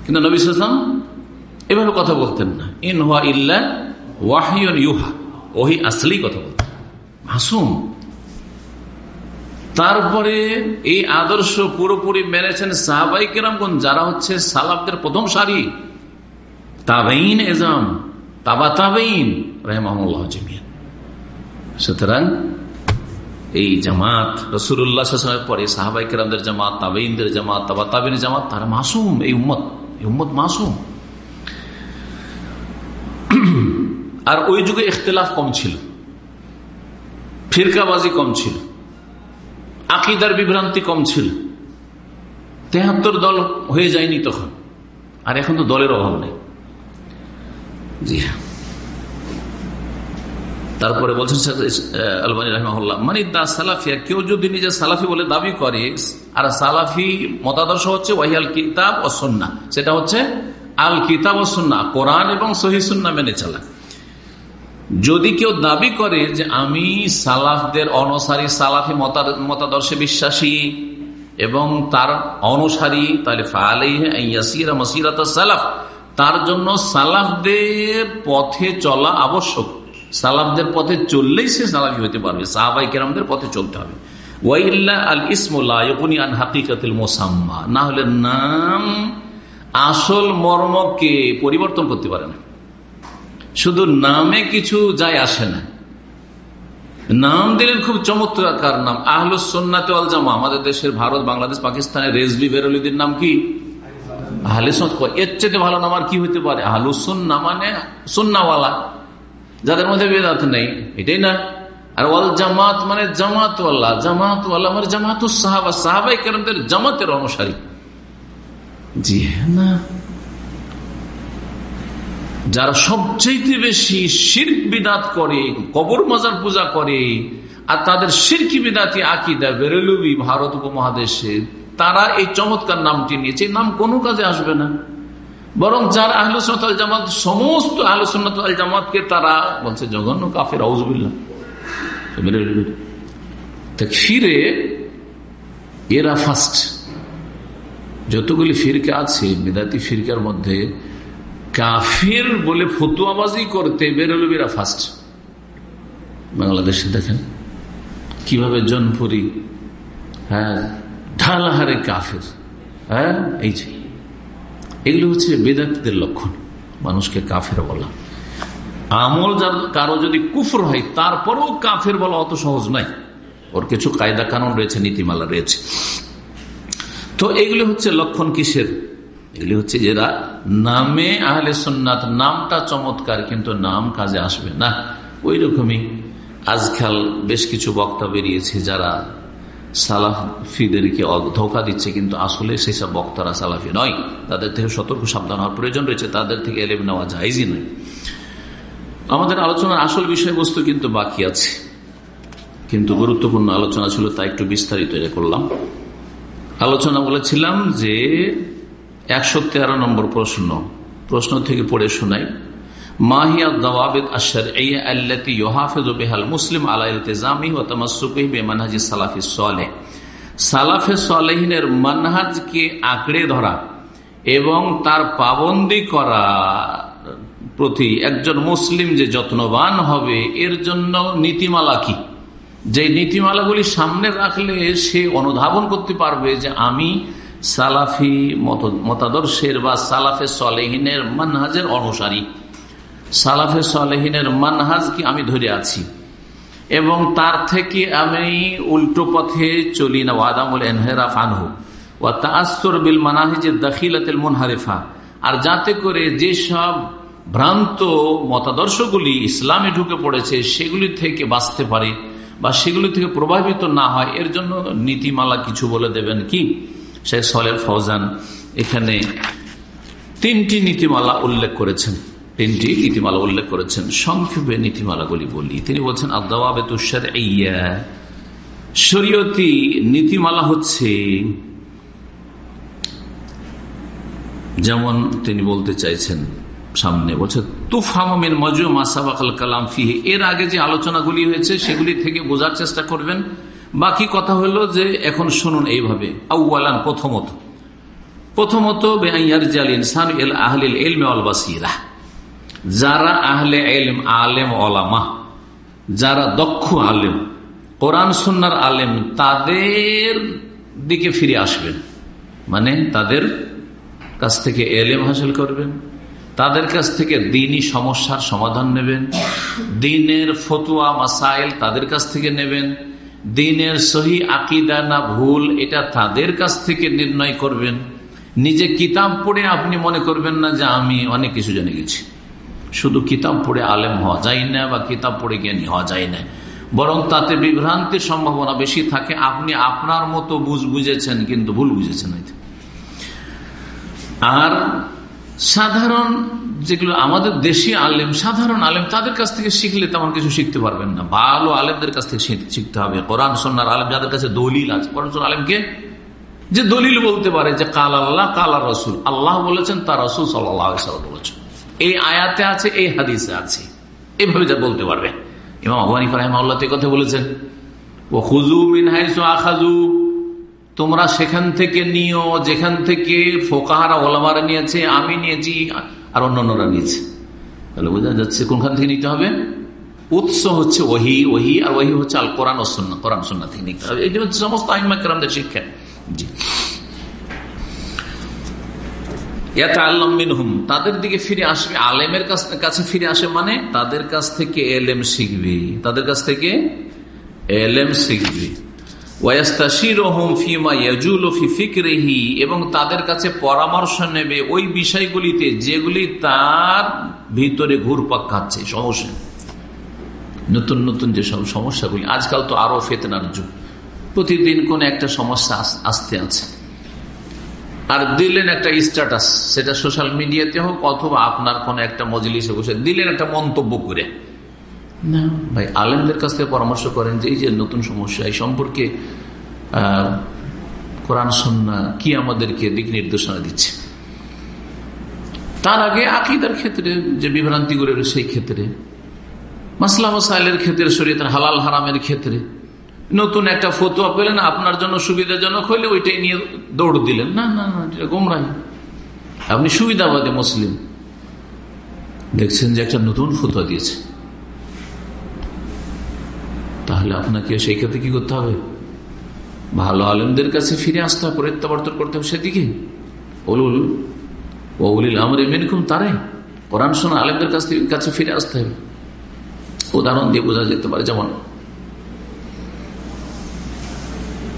কিন্তু নবী সালাম এভাবে কথা বলতেন না। ইন হুয়া ইল্লা ওয়াহিয়ন ইউহা। ওহি আসলেই কথা বলতেন। মাসুম, তারপরে এই আদর্শ পুরোপুরি মেনেছেন সাহাবাই কেরামগঞ্জ যারা হচ্ছে সালাবদের প্রথম সারি। তাবেইন এজাম, তাবা তাবেইন রহমাল্লাহ জমিয়ান। সুতরাং এই জামাত রসুল্লাহ পরে সাহাবাই কেরামদের জামাত তাবেইনদের জামাত, তাবা তাবিন জামাত, তারা মাসুম, এই উম্মত এই উম্মত মাসুম। আর ওই যুগে ইখতলাফ কম ছিল। ফিরকাবাজি কম ছিল। আকিদার বিভ্রান্তি কম ছিল। তেহাত্তর দল হয়ে যায়নি তখন। আর এখন তো দলের অভাব নেই। জি হ্যাঁ। তারপরে বলছেন আলবানী রহমাল্লাহ মানে দা সালাফিয়া, কেউ যদি নিজে সালাফি বলে দাবি করে, আর সালাফি মতাদর্শ হচ্ছে ওয়াহিয়াল কিতাব ও সন্না সেটা হচ্ছে আল কিতাব ও সন্না কোরআন এবং সহিসন্না মেনে চালা। যদি কেউ দাবি করে যে আমি সালাফদের অনুসারী, সালাফি মতাদর্শে বিশ্বাসী এবং তার অনুসারী, তাহলে সালাফ, তার জন্য সালাফদের পথে চলা আবশ্যক। সালাফদের পথে চললেই সে সালাফি হতে পারবে সাহাবাই কেরামদের পথে চলতে হবে। আল ইসমুল্লাহ হাকিকাতিল মোসাম্মা, না হলে নাম আসল মর্মকে পরিবর্তন করতে পারে না। শুধু নামে কিছু যায় আসে না। নাম দিলেন খুব চমৎকার নাম আহলুসন্নাতে আল জামা আমাদের দেশের ভারত, বাংলাদেশ, পাকিস্তানের রেজবি বেরলিদের নাম কি? এর ভালো নাম আর কি হইতে পারে? মানে যাদের মধ্যে বেদাত নেই, এটাই না। আর ওয়াল জামাত মানে মানে সাহাবা। সাহাবাই কেরামদের জামাতের অনুসারী। জি হ্যাঁ না। যারা সবচেয়ে বেশি শির্ক বিদাত করে, কবর মাজার পূজা করে, আর তাদের শিরকি বিদাতি আকিদা বেরেলুবি ভারত উপমহাদেশে, তারা এই চমৎকার নামটি নিয়েছে। নাম কোনো কাজে আসবে না। বরং যার আহলুসনাত জামাত, সমস্ত আহলুসনাত জামাতকে তারা বলছে, জঘন্য কাফের আউজবিল্লা ফিরে এরা ফার্স্ট যতগুলি ফিরকে আছে, বিদাতি ফিরকার মধ্যে কাফির বলে ফতুয়াবাজি করতে বেরোলবিরা ফার্স্ট বাংলাদেশে দেখেন, কীভাবে জনপুরি হ্যাঁ ঢালাহারে কাফের হ্যাঁ এই যে, এগুলো হচ্ছে বেদাতিদের লক্ষণ, মানুষকে কাফের বলা। আমল যার কারও যদি কুফর হয়, তারপরেও কাফের বলা অত সহজ নাই ওর কিছু কায়দা কানুন রয়েছে, নীতিমালা রয়েছে। তো এগুলি হচ্ছে লক্ষণ কিসের? এগুলি হচ্ছে যেরা নামে আহলে সন্ন্যাত নামটা চমৎকার, কিন্তু নাম কাজে আসবে না। ওই রকমই আজকাল বেশ কিছু বক্তা বেরিয়েছে যারা সালাফিদেরকে ধোকা দিচ্ছে, কিন্তু আসলে সেই সব বক্তারা সালাফি নয়। তাদের থেকে সতর্ক, সাবধান হওয়ার প্রয়োজন রয়েছে। তাদের থেকে এলেম নেওয়া যাইজই নয়। আমাদের আলোচনার আসল বিষয়বস্তু কিন্তু বাকি আছে। কিন্তু গুরুত্বপূর্ণ আলোচনা ছিল তা একটু বিস্তারিত করলাম। আলোচনা বলেছিলাম যে একশো তেরো নম্বর প্রশ্ন। প্রশ্ন থেকে পড়ে শোনাই। মাহিয়া আশার বেহাল মুসলিম বেমানহাজি মানহাজকে আঁকড়ে ধরা এবং তার পাবন্দি করা প্রতি একজন মুসলিম যে যত্নবান হবে, এর জন্য নীতিমালা কি? যে নীতিমালাগুলি সামনে রাখলে সে অনুধাবন করতে পারবে যে আমি সালাফি মতাদর্শের বা সালাফে সলেহিনের মানহাজের অনুসারী। সালাফে সলেহিনের মানহাজ কি আমি ধরে আছি। এবং তার থেকে আমি উল্টো পথে চলি না। ওয়াদামুল এনহেরা আনহু। ও তাস্তর বিল মানাহিজের দাখিলাতেল মুনহারিফা। আর যাতে করে যেসব ভ্রান্ত মতাদর্শগুলি ইসলামে ঢুকে পড়েছে, সেগুলি থেকে বাঁচতে পারে বা সেগুলি থেকে প্রভাবিত না হয়, এর জন্য নীতিমালা কিছু বলে দেবেন কি? শেখ সলের ফৌজান এখানে তিনটি নীতিমালা উল্লেখ করেছেন। তিনটি নীতিমালা উল্লেখ করেছেন। সংক্ষেপে নীতিমালাগুলি বলি। তিনি বলছেন আদাবে ইয়া শরীয়তি নীতিমালা হচ্ছে, যেমন তিনি বলতে চাইছেন সামনে, বলছে তুফামিন মজু মাসাবাকাল কালাম ফিহে। এর আগে যে আলোচনাগুলি হয়েছে, সেগুলি থেকে বোঝার চেষ্টা করবেন। বাকি কথা হলো যে এখন শুনুন এইভাবে। আউ্লান প্রথমত। প্রথমত ইনসান এল আহলিল এলমে অলবাসিরা যারা আহলে এলম আলেম ওলামা, যারা দক্ষ আলেম, কোরআন সুন্নার আলেম, তাদের দিকে ফিরে আসবেন। মানে তাদের কাছ থেকে এলেম হাসিল করবেন, তাদের কাছ থেকে দিনই সমস্যার সমাধান নেবেন, দিনের ফতুয়া, মাসাইল তাদের কাছ থেকে নেবেন দিনের সহি আকিদা না ভুল, এটা তাদের কাছ থেকে নির্ণয় করবেন। নিজে কিতাব পড়ে আপনি মনে করবেন না যে আমি অনেক কিছু জেনে গেছি। শুধু কিতাব পড়ে আলেম হওয়া যায় না বা কিতাব পড়ে জ্ঞানী হওয়া যায় না। বরং তাতে বিভ্রান্তির সম্ভাবনা বেশি থাকে। আপনি আপনার মতো বুঝ বুঝেছেন, কিন্তু ভুল বুঝেছেন আর সাধারণ যেগুলো আমাদের দেশি আলেম, সাধারণ আলেম, তাদের কাছ থেকে শিখলে তেমন কিছু শিখতে পারবেন না। ভালো আলেমদের কাছ থেকে শিখতে হবে। কোরআন সন্ন্যার আলেম যাদের কাছে দলিল আছে। কোরআন আলেমকে যে দলিল বলতে পারে যে কাল আল্লাহ, কাল রসুল। আল্লাহ বলেছেন, তার রসুল সাল্লাহ বলেছেন। এই আয়াতে আছে, এই হাদিসে আছে। এইভাবে যা বলতে পারবে। ইমাম আবহানি ফাহিমাল্লাহ কথা বলেছেন। ও খুজু মিনহাইসু আখাজু তোমরা সেখান থেকে নিও, যেখান থেকে ফোকাহারা ওলামারা নিয়েছে, আমি নিয়েছি। আর অন্য অন্যরা নিয়েছে। তাহলে বোঝা যাচ্ছে কোনখান থেকে নিতে হবে? উৎস হচ্ছে ওহি ওহি, আর ওহি হচ্ছে আল কোরআন কোরআন সন্না থেকে নিতে হবে। এই হচ্ছে সমস্ত আহিমাকরামদের শিক্ষা। জি। তাদের দিকে ফিরে আসবে। আলেমের কাছে ফিরে আসে মানে তাদের কাছ থেকে এলেম শিখবে। তাদের কাছ থেকে এলেম শিখবে। এবং তাদের কাছে পরামর্শ নেবে ওই বিষয়গুলিতে যেগুলি তার ভিতরে ঘুরপাক খাচ্ছে, সমস্যা নতুন নতুন যেসব সমস্যাগুলি, আজকাল তো আরও ফেতনার যুগ। প্রতিদিন কোন একটা সমস্যা আসতে আছে। আর দিলেন একটা স্ট্যাটাস সেটা সোশ্যাল মিডিয়াতে হোক অথবা আপনার কোন একটা মজলিসে বসে দিলেন একটা মন্তব্য করে। না। ভাই, আলেমদের কাছ থেকে পরামর্শ করেন যে, এই যে নতুন সমস্যা, এই সম্পর্কে কোরআন, সন্না কি আমাদেরকে দিক নির্দেশনা দিচ্ছে? তার আগে আকিদার ক্ষেত্রে যে বিভ্রান্তি বিভ্রান্তিগুলো সেই ক্ষেত্রে। মাসলা মাসাইলের ক্ষেত্রে, শরীয়তের হালাল হারামের ক্ষেত্রে। নতুন একটা ফতুয়া পেলেন, আপনার জন্য সুবিধাজনক হইলে ওইটাই নিয়ে দৌড় দিলেন। না না না, এটা গোমরাই আপনি সুবিধাবাদী মুসলিম। দেখছেন যে একটা নতুন ফতুয়া দিয়েছে। তাহলে আপনাকে সেই ক্ষেত্রে কি করতে হবে? ভালো আলেমদের কাছে ফিরে আসতে হবে, প্রত্যাবর্তন করতে হবে সেদিকে। ওলুল ওলিল আমরে মেনকুম তারাই কোরআন শোনা আলেমদের কাছ থেকে কাছে ফিরে আসতে হবে। উদাহরণ দিয়ে বোঝা যেতে পারে, যেমন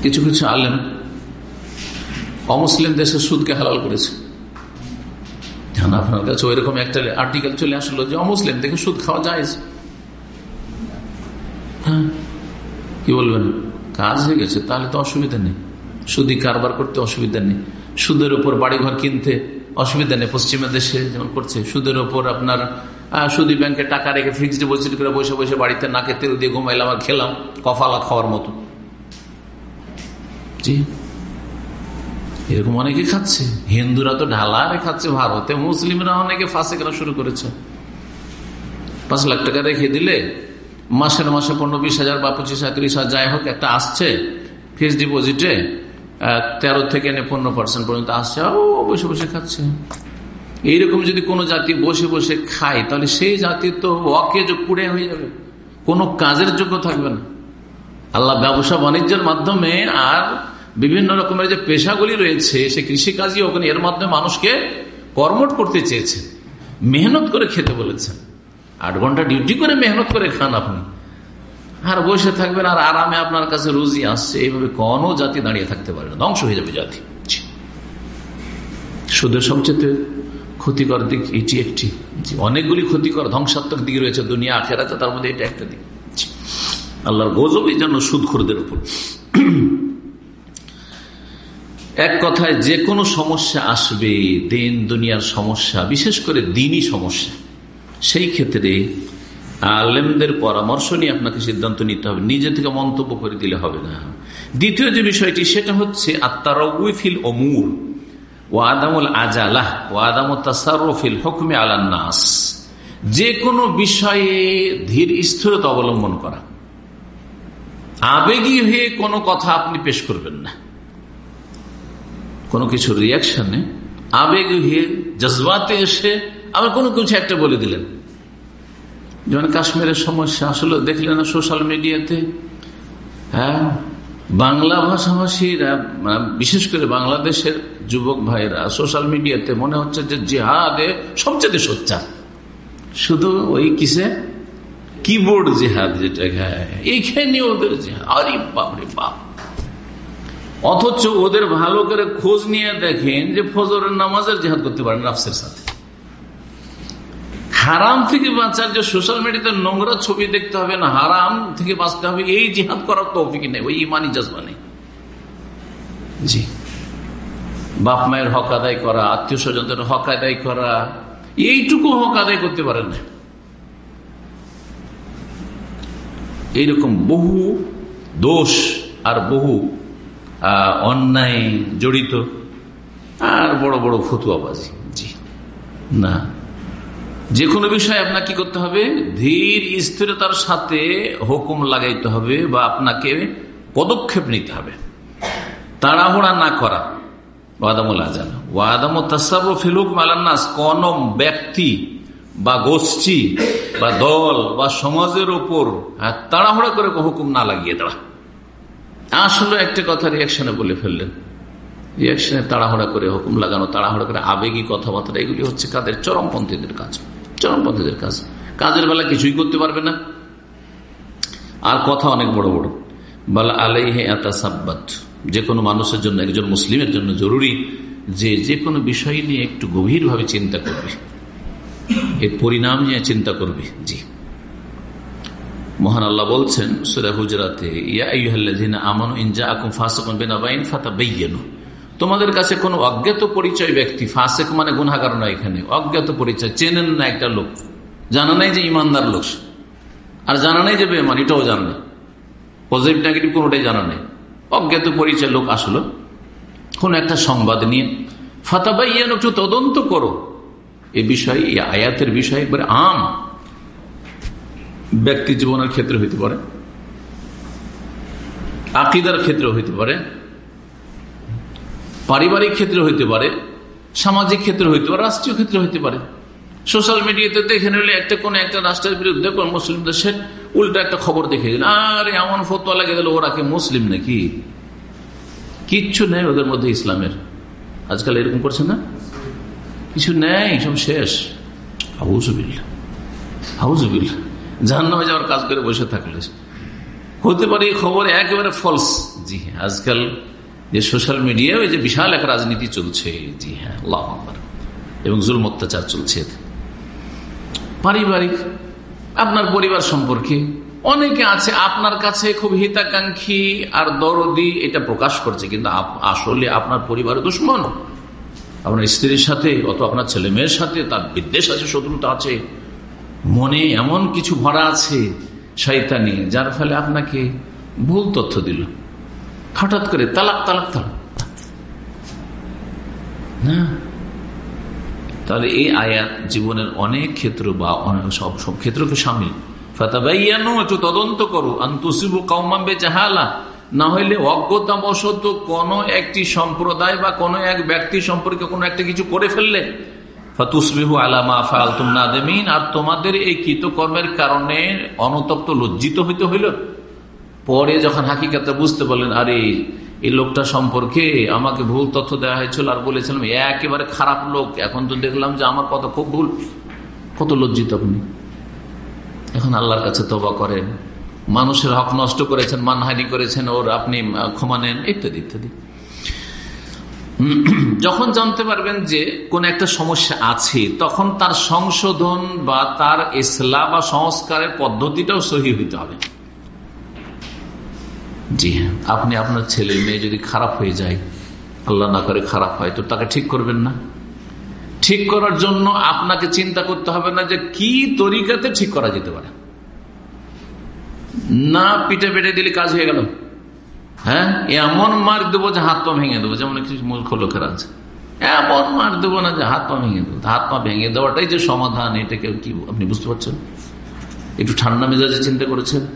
কিছু কিছু আলেম অমুসলিম দেশের সুদকে হালাল করেছে। আপনার কাছে ওইরকম একটা আর্টিকেল চলে আসলো যে অমুসলিম দেখে সুদ খাওয়া যায় হ্যাঁ কি বলবেন? কাজ হয়ে গেছে, তাহলে তো অসুবিধা নেই। সুদি কারবার করতে অসুবিধা নেই। সুদের উপর বাড়িঘর কিনতে অসুবিধা নেই। পশ্চিমা দেশে যেমন করছে, সুদের উপর আপনার সুদি ব্যাংকে টাকা রেখে ফিক্সড ডিপোজিট করে বসে বসে বাড়িতে নাকে তেল দিয়ে ঘুমাইলাম আর খেলাম, কফালা খাওয়ার মতো। এরকম অনেকে খাচ্ছে। হিন্দুরা তো ঢালারে খাচ্ছে ভারতে, মুসলিমরা অনেকে ফাঁসে করা শুরু করেছে। পাঁচ লাখ টাকা রেখে দিলে মাসের মাসে পনেরো, বিশ হাজার বা পঁচিশ হাজার, ত্রিশ হাজার যাই হোক, একটা আসছে ফিক্সড ডিপোজিটে তেরো থেকে এনে পনেরো পার্সেন্ট পর্যন্ত আসছে, ও, বসে বসে খাচ্ছে। এইরকম যদি কোনো জাতি বসে বসে খায়, তাহলে সেই জাতি তো অকেজ কুড়ে হয়ে যাবে। কোনো কাজের যোগ্য থাকবে না। আল্লাহ ব্যবসা বাণিজ্যের মাধ্যমে আর বিভিন্ন রকমের যে পেশাগুলি রয়েছে, সে কৃষিকাজই ওখানে এর মাধ্যমে মানুষকে কর্মট করতে চেয়েছে, মেহনত করে খেতে বলেছেন। আট ঘণ্টা ডিউটি করে মেহনত করে খান আপনি। আর বসে থাকবেন, আর আরামে আপনার কাছে রুজি আসছে, এইভাবে কোনো জাতি দাঁড়িয়ে থাকতে পারে না, ধ্বংস হয়ে যাবে জাতি। সুদের সবচেয়ে ক্ষতিকর দিক এটি একটি। অনেকগুলি ক্ষতিকর, ধ্বংসাত্মক দিক রয়েছে দুনিয়া আখের আছে তার মধ্যে এটা একটা দিক। আল্লাহর গজবই যেন সুদখোরদের উপর। এক কথায় যে কোনো সমস্যা আসবে, দিন দুনিয়ার সমস্যা, বিশেষ করে দিনই সমস্যা। সেই ক্ষেত্রে আলেমদের পরামর্শ নিয়ে আপনাকে সিদ্ধান্ত নিতে হবে। নিজে থেকে মন্তব্য করে দিলে হবে না। দ্বিতীয় যে বিষয়টি, সেটা হচ্ছে আত্মারফিল অমুর ও আদামুল আজালাহ ও আদাম তাসারফিল হকমে আলান্নাস যে কোনো বিষয়ে ধীর স্থিরতা অবলম্বন করা। আবেগী হয়ে কোনো কথা আপনি পেশ করবেন না। কোনো কিছুর রিয়াকশনে আবেগী হয়ে জজবাতে এসে আবার কোনো কিছু একটা বলে দিলেন। যেমন কাশ্মীরের সমস্যা আসলে দেখলেন না সোশ্যাল মিডিয়াতে? হ্যাঁ? বাংলা ভাষাভাষীরা বিশেষ করে বাংলাদেশের যুবক ভাইরা, সোশ্যাল মিডিয়াতে মনে হচ্ছে যে জেহাদে সবচেয়ে সোচ্চার। শুধু ওই কিসে? কিবোর্ড জেহাদ যেটা হ্যাঁ। এইখানে ওদের জেহাদ। আরে বাপরে বাপ। অথচ ওদের ভালো করে খোঁজ নিয়ে দেখেন যে ফজরের নামাজের জেহাদ করতে পারেন রাফসের সাথে। হারাম থেকে বাঁচার যে সোশ্যাল মিডিয়াতে নোংরা ছবি দেখতে হবে না হারাম থেকে বাঁচতে হবে এই জিহাদ করার তৌফিক নেই ওই ইমানি জজবা নেই। জি। বাপ মায়ের হক আদায় করা আত্মীয় স্বজনদের হক আদায় করা এইটুকু হক আদায় করতে পারেন না। এইরকম বহু দোষ আর বহু অন্যায় জড়িত আর বড় বড় ফতুয়াবাজি। জি। না। যে কোনো বিষয়ে আপনাকে কি করতে হবে? ধীর স্থিরতার সাথে হুকুম লাগাইতে হবে বা আপনাকে পদক্ষেপ নিতে হবে। তাড়াহুড়া না করা। আজান মালান্নাস ব্যক্তি বা গোষ্ঠী বা দল বা সমাজের ওপর তাড়াহুড়া করে হুকুম না লাগিয়ে আসলে একটা কথা রিয়াকশনে বলে তাড়াহুড়া করে হুকুম লাগানো, তাড়াহুড়া করে আবেগী কথাবার্তা, এগুলি হচ্ছে কাদের? চরমপন্থীদের কাজ। চরমপন্থীদের কাজ। কাজের বেলা কিছুই করতে পারবে না। আর কথা অনেক বড় বড়। বলা আলাইহে এতা সাব্বাত যে কোনো মানুষের জন্য, একজন মুসলিমের জন্য জরুরি যে যে কোনো বিষয় নিয়ে একটু গভীরভাবে চিন্তা করবে। এর পরিণাম নিয়ে চিন্তা করবে। জি। মহান আল্লাহ বলছেন, সুরা হুজরাতে, ইয়া আমন ইনজা আকুম ফাসকন বেনাবাইন ফাতা বেইয়েন তোমাদের কাছে কোন অজ্ঞাত পরিচয় ব্যক্তি, ফাসেক মানে গুনাগার নয় এখানে, অজ্ঞাত পরিচয়, চেনেন না একটা লোক। জানা নাই যে ইমানদার লোক আর জানা নাই যে বেমান এটাও জানা নেই পজিটিভ, নেগেটিভ কোনোটাই জানা নেই। অজ্ঞাত পরিচয় লোক আসলো। কোন একটা সংবাদ নিয়ে, ফাতাবাইয়ান একটু তদন্ত করো। এ বিষয়ে, এই আয়াতের বিষয় একবারে আম ব্যক্তি জীবনের ক্ষেত্রে হইতে পারে, আকিদার ক্ষেত্রে হইতে পারে পারিবারিক ক্ষেত্রে হইতে পারে, সামাজিক ক্ষেত্রে হইতে পারে, রাষ্ট্রীয় ক্ষেত্রে হইতে পারে। সোশ্যাল মিডিয়াতে দেখে নিলে একটা কোন একটা রাষ্ট্রের বিরুদ্ধে কোন মুসলিম দেশের উল্টা একটা খবর দেখে দিল আর, এমন ফতোয়া লাগে দিল, ওরা কি মুসলিম নাকি? কিচ্ছু নেই ওদের মধ্যে ইসলামের। আজকাল এরকম করছে না? কিছু নেই, সব শেষ। হাউজবিল হাউজবিল জাহান নামে যাওয়ার কাজ করে বসে থাকলে। হতে পারে এই খবর একেবারে ফলস জি হ্যাঁ আজকাল যে সোশ্যাল মিডিয়ায় যে বিশাল এক রাজনীতি চলছে, জি হ্যাঁ আল্লাহ এবং জুল অত্যাচার চলছে। পারিবারিক, আপনার পরিবার সম্পর্কে অনেকে আছে, আপনার কাছে খুব হিতাকাঙ্ক্ষী আর দরদি এটা প্রকাশ করছে, কিন্তু আসলে আপনার পরিবারের দুশ্মন। আপনার স্ত্রীর সাথে অত আপনার ছেলে মেয়ের সাথে, তার বিদ্বেষ আছে, শত্রুতা আছে, মনে এমন কিছু ভরা আছে শৈতানি যার ফলে আপনাকে ভুল তথ্য দিল। হঠাৎ করে তালাক তালাক তালাক না। তাহলে এই আয়াত জীবনের অনেক ক্ষেত্র বা অনেক সব সব ক্ষেত্রকে সামিল। তদন্ত করো। আন্তুসিবু কৌমাম্বে জাহালা না হইলে অজ্ঞতাবশত কোন একটি সম্প্রদায় বা কোন এক ব্যক্তি সম্পর্কে কোনো একটা কিছু করে ফেললে। আর তোমাদের এই কৃতকর্মের কারণে অনতপ্ত লজ্জিত হইতে হইল। পরে যখন হাকিকাতে বুঝতে পারলেন, আরে, এই লোকটা সম্পর্কে আমাকে ভুল তথ্য দেওয়া হয়েছিল আর বলেছিলাম একেবারে খারাপ লোক। এখন তো দেখলাম যে আমার কথা খুব ভুল। কত লজ্জিত আপনি। এখন আল্লাহর কাছে তবা করেন। মানুষের হক নষ্ট করেছেন, মানহানি করেছেন, ওর আপনি ক্ষমা নেন, ইত্যাদি ইত্যাদি। যখন জানতে পারবেন যে কোন একটা সমস্যা আছে, তখন তার সংশোধন বা তার ইসলা বা সংস্কারের পদ্ধতিটাও সহি হইতে হবে। জি হ্যাঁ। আপনি আপনার ছেলে মেয়ে যদি খারাপ হয়ে যায়, আল্লাহ না করে খারাপ হয়, তো তাকে ঠিক করবেন না? ঠিক করার জন্য আপনাকে চিন্তা করতে হবে না যে কি তরিকাতে ঠিক করা যেতে পারে। না পিঠে পেটে দিলে কাজ হয়ে গেল। হ্যাঁ? এমন মার দেবো যে হাত পা ভেঙে দেবো, যেমন একটি মূর্খ লোকের আছে। এমন মার দেবো না যে হাত পা ভেঙে দেবো। হাত পা ভেঙে দেওয়াটাই যে সমাধান এটাকে কি, আপনি বুঝতে পারছেন? একটু ঠান্ডা মেজাজে চিন্তা করেছেন?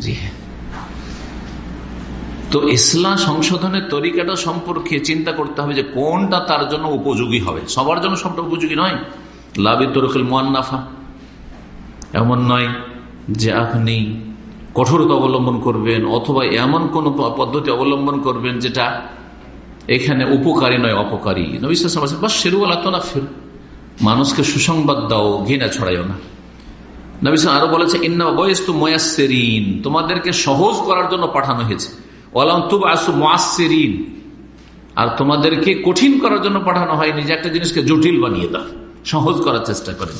জি হ্যাঁ। তো ইসলাম সংশোধনের তরিকাটা সম্পর্কে চিন্তা করতে হবে যে কোনটা তার জন্য উপযোগী হবে। সবার জন্য সবটা উপযোগী নয়। লাভি তরকুল মোয়ান্নাফা এমন নয় যে আপনি কঠোরতা অবলম্বন করবেন অথবা এমন কোন পদ্ধতি অবলম্বন করবেন যেটা এখানে উপকারী নয়, অপকারী। বা শেরুয়াল না ফের মানুষকে সুসংবাদ দাও, ঘৃণা ছড়াইও না। নবিস আরও বলেছে ইন্না বয়স তো ময়াসেরিন তোমাদেরকে সহজ করার জন্য পাঠানো হয়েছে। আর তোমাদেরকে কঠিন করার জন্য পাঠানো হয়নি যে একটা জিনিসকে জটিল বানিয়ে দাও, সহজ করার চেষ্টা করেন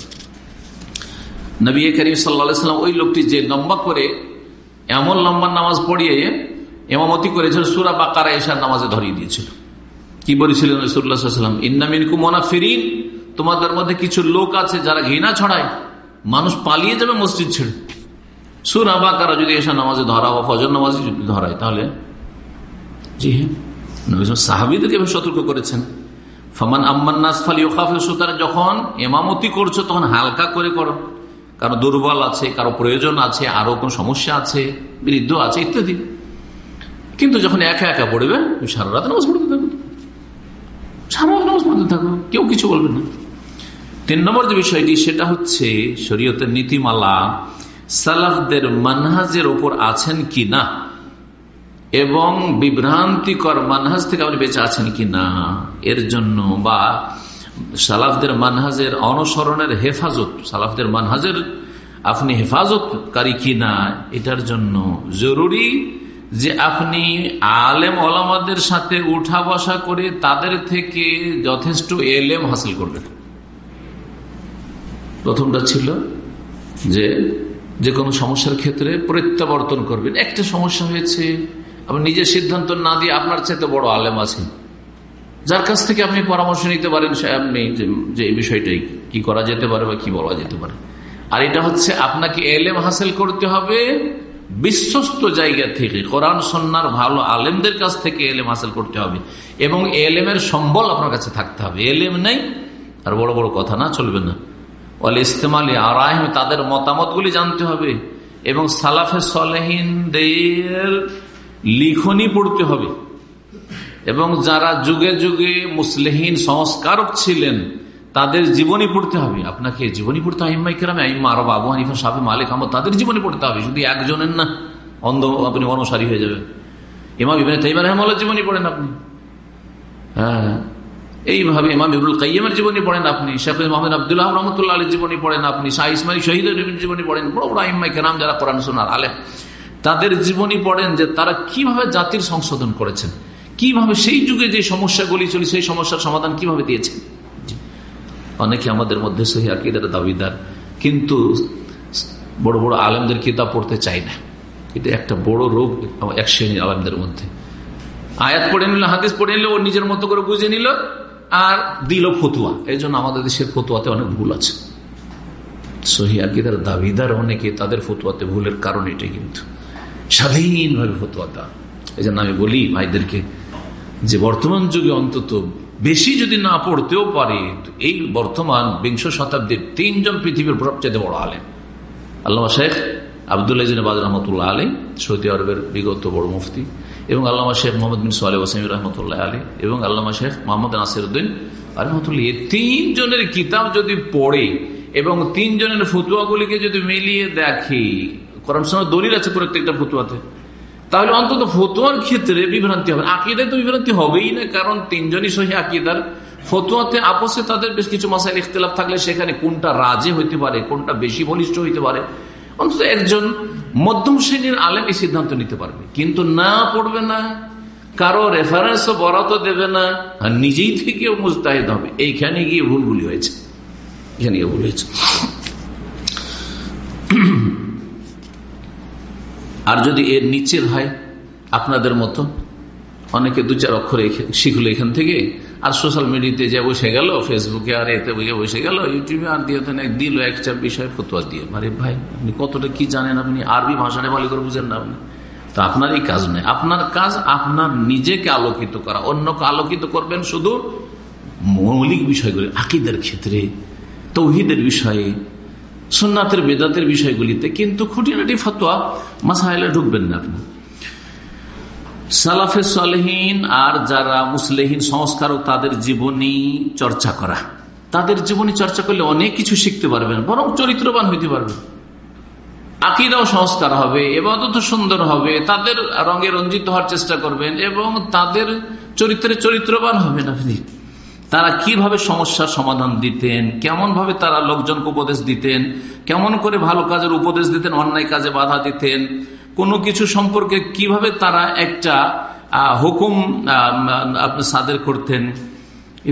নবী করিম সাল্লাম ওই লোকটি যে লম্বা করে, এমন লম্বা নামাজ পড়িয়ে এমামতি করেছিল সুরা বাকারা এসার নামাজে ধরিয়ে দিয়েছিল। কি বলেছিলেন রসুল্লাহাম ইন্নামিনকু ফেরিন তোমাদের মধ্যে কিছু লোক আছে যারা ঘৃণা ছড়ায়, মানুষ পালিয়ে যাবে মসজিদ ছেড়ে। সুর আবাকারা যদি এসে নামাজে ধরা বা ফজর নামাজে যদি ধরায়, তাহলে? জি হ্যাঁ। সাহাবিদেরকে সতর্ক করেছেন। ফমান আম্মান নাসফালি সুতারা যখন এমামতি করছ, তখন হালকা করে করো। কারও দুর্বল আছে, কারও প্রয়োজন আছে, আরও কোন সমস্যা আছে, বৃদ্ধ আছে, ইত্যাদি। কিন্তু যখন একা একা পড়বে সারা রাত নামাজ পড়তে থাকো। সারা রাত নামাজ পড়তে থাকো। কেউ কিছু বলবে না। তিন নম্বর যে বিষয়টি, সেটা হচ্ছে শরীয়তের নীতিমালা। সালাফদের মানহাজের ওপর আছেন কি না? এবং বিভ্রান্তিকর মানহাজ থেকে আপনি বেঁচে আছেন কি না? এর জন্য বা সালাফদের মানহাজের অনুসরণের হেফাজত, সালাফদের মানহাজের আপনি হেফাজতকারী কি না, এটার জন্য জরুরি যে আপনি আলেম ওলামাদের সাথে উঠা বসা করে তাদের থেকে যথেষ্ট এলেম হাসিল করবেন। প্রথমটা ছিল যে যে কোনো সমস্যার ক্ষেত্রে প্রত্যাবর্তন করবেন। একটা সমস্যা হয়েছে, আপনি নিজের সিদ্ধান্ত না দিয়ে আপনার চাইতে বড় আলেম আছেন। যার কাছ থেকে আপনি পরামর্শ নিতে পারেন আপনি যে এই বিষয়টাই কি করা যেতে পারে বা কি বলা যেতে পারে। আর এটা হচ্ছে আপনাকে এলেম হাসিল করতে হবে বিশ্বস্ত জায়গা থেকে। কোরআন সন্ন্যার ভালো আলেমদের কাছ থেকে এলেম হাসিল করতে হবে। এবং এলেমের সম্বল আপনার কাছে থাকতে হবে। এলেম নেই, আর বড় বড় কথা না, চলবে না। অল ইস্তেমালি আর তাদের মতামতগুলি জানতে হবে। এবং সালাফে সলেহিনদের লিখনি পড়তে হবে। এবং যারা যুগে যুগে মুসলিহীন সংস্কারক ছিলেন, তাদের জীবনী পড়তে হবে। আপনাকে জীবনী পড়তে হবে ইম্মাই কেরামে আরব, আবু হানিফা সাহেব মালিক, আহমদ, তাদের জীবনী পড়তে হবে। শুধু একজনের না, অন্ধ, আপনি অনুসারী হয়ে যাবেন। ইমাম ইবিন তাইবার রহমাল্লাহ জীবনী পড়েন আপনি। হ্যাঁ। এইভাবে ইমাম ইবুল কাইমের জীবনী পড়েন আপনি, শেখ মোহাম্মদ আবদুল্লাহ রহমতুল্লাহ আলীর জীবনী পড়েন আপনি, শাহ ইসমাইল শহীদের জীবনী পড়েন, বড় বড় ইম্মাই কেরাম যারা কোরআন সোনার আলেম, তাদের জীবনী পড়েন যে তারা কীভাবে জাতির সংশোধন করেছেন, কীভাবে সেই যুগে যে সমস্যাগুলি চলি সেই সমস্যার সমাধান কীভাবে দিয়েছেন। অনেকে আমাদের মধ্যে সহি আকিদার দাবিদার, কিন্তু বড় বড় আলেমদের কিতাব পড়তে চাই না। এটা একটা বড় রোগ এক শ্রেণির আলেমদের মধ্যে। আয়াত পড়ে নিল, হাদিস পড়ে নিল, ও নিজের মতো করে বুঝে নিল আর দিল ফতুয়া। এই জন্য আমাদের দেশের ফতুয়াতে অনেক ভুল আছে। সহি আকিদার দাবিদার অনেকে তাদের ফতুয়াতে ভুলের কারণ এটাই কিন্তু। স্বাধীনভাবে ফতুয়াটা। এই জন্য আমি বলি ভাইদেরকে যে বর্তমান যুগে অন্তত বেশি যদি না পড়তেও পারে এই বর্তমান বিংশ শতাব্দীর তিনজন পৃথিবীর সবচেয়ে বড় আলেম। আল্লাহ শেখ আবদুল্লাহ বাদ রহমতুল্লাহ আলী সৌদি আরবের বিগত বড় মুফতি। এবং আল্লামা শেখ মোহাম্মদ বিন সোয়ালি ওসাইম রহমতুল্লাহ আলী এবং আল্লামা শেখ মোহাম্মদ নাসিরুদ্দিন রহমতুল্লাহ তিনজনের কিতাব যদি পড়ে এবং তিনজনের ফতুয়াগুলিকে যদি মিলিয়ে দেখি, কোরআন সময় দলিল আছে প্রত্যেকটা ফতুয়াতে, তাহলে অন্তত ফতুয়ার ক্ষেত্রে বিভ্রান্তি হবে। আকিদায় তো বিভ্রান্তি হবেই না, কারণ তিনজনই সহি আকিদার। ফতুয়াতে আপসে তাদের বেশ কিছু মাসাইল ইখতলাফ থাকলে সেখানে কোনটা রাজে হইতে পারে, কোনটা বেশি বলিষ্ঠ হইতে পারে অন্তত একজন মধ্যম শ্রেণির আলেম এই সিদ্ধান্ত নিতে পারবে। কিন্তু না পড়বে না, কারও রেফারেন্স বরাত দেবে না, আর নিজেই থেকেও মুস্তাহিদ হবে। এইখানে গিয়ে ভুলগুলি হয়েছে। এখানে গিয়ে ভুল হয়েছে। আর যদি এর নিচের হয়, আপনাদের মতো অনেকে দু চার অক্ষর শিখলো এখান থেকে আর সোশ্যাল মিডিয়াতে যে বসে গেল ফেসবুকে আর এতে বসে গেল, ইউটিউবে আর দিয়ে দিল একটা বিষয় ফতুয়া দিয়ে। আরে ভাই, আপনি কতটা কি জানেন আপনি? আরবি ভাষাটা ভালো করে বুঝেন না আপনি। তো আপনার এই কাজ নেই। আপনার কাজ আপনার নিজেকে আলোকিত করা। অন্যকে আলোকিত করবেন শুধু মৌলিক বিষয়গুলি, আকিদের ক্ষেত্রে, তৌহিদের বিষয়ে, সুন্নাতের বেদাতের বিষয়গুলিতে। কিন্তু খুঁটিনাটি ফতোয়া মাসাইলে ঢুকবেন না আপনি। সালাফে সালহীন আর যারা মুসলেহীন সংস্কারক, তাদের জীবনী চর্চা করা। তাদের জীবনী চর্চা করলে অনেক কিছু শিখতে পারবেন, বরং চরিত্রবান হইতে পারবেন। আকিরাও সংস্কার হবে এবাদত সুন্দর হবে, তাদের রঙে রঞ্জিত হওয়ার চেষ্টা করবেন এবং তাদের চরিত্রে চরিত্রবান হবেন আপনি। তারা কীভাবে সমস্যার সমাধান দিতেন কেমন ভাবে তারা লোকজনকে উপদেশ দিতেন, কেমন করে ভালো কাজের উপদেশ দিতেন, অন্যায় কাজে বাধা দিতেন কোনো কিছু সম্পর্কে কীভাবে তারা একটা হুকুম আপনি সাদের করতেন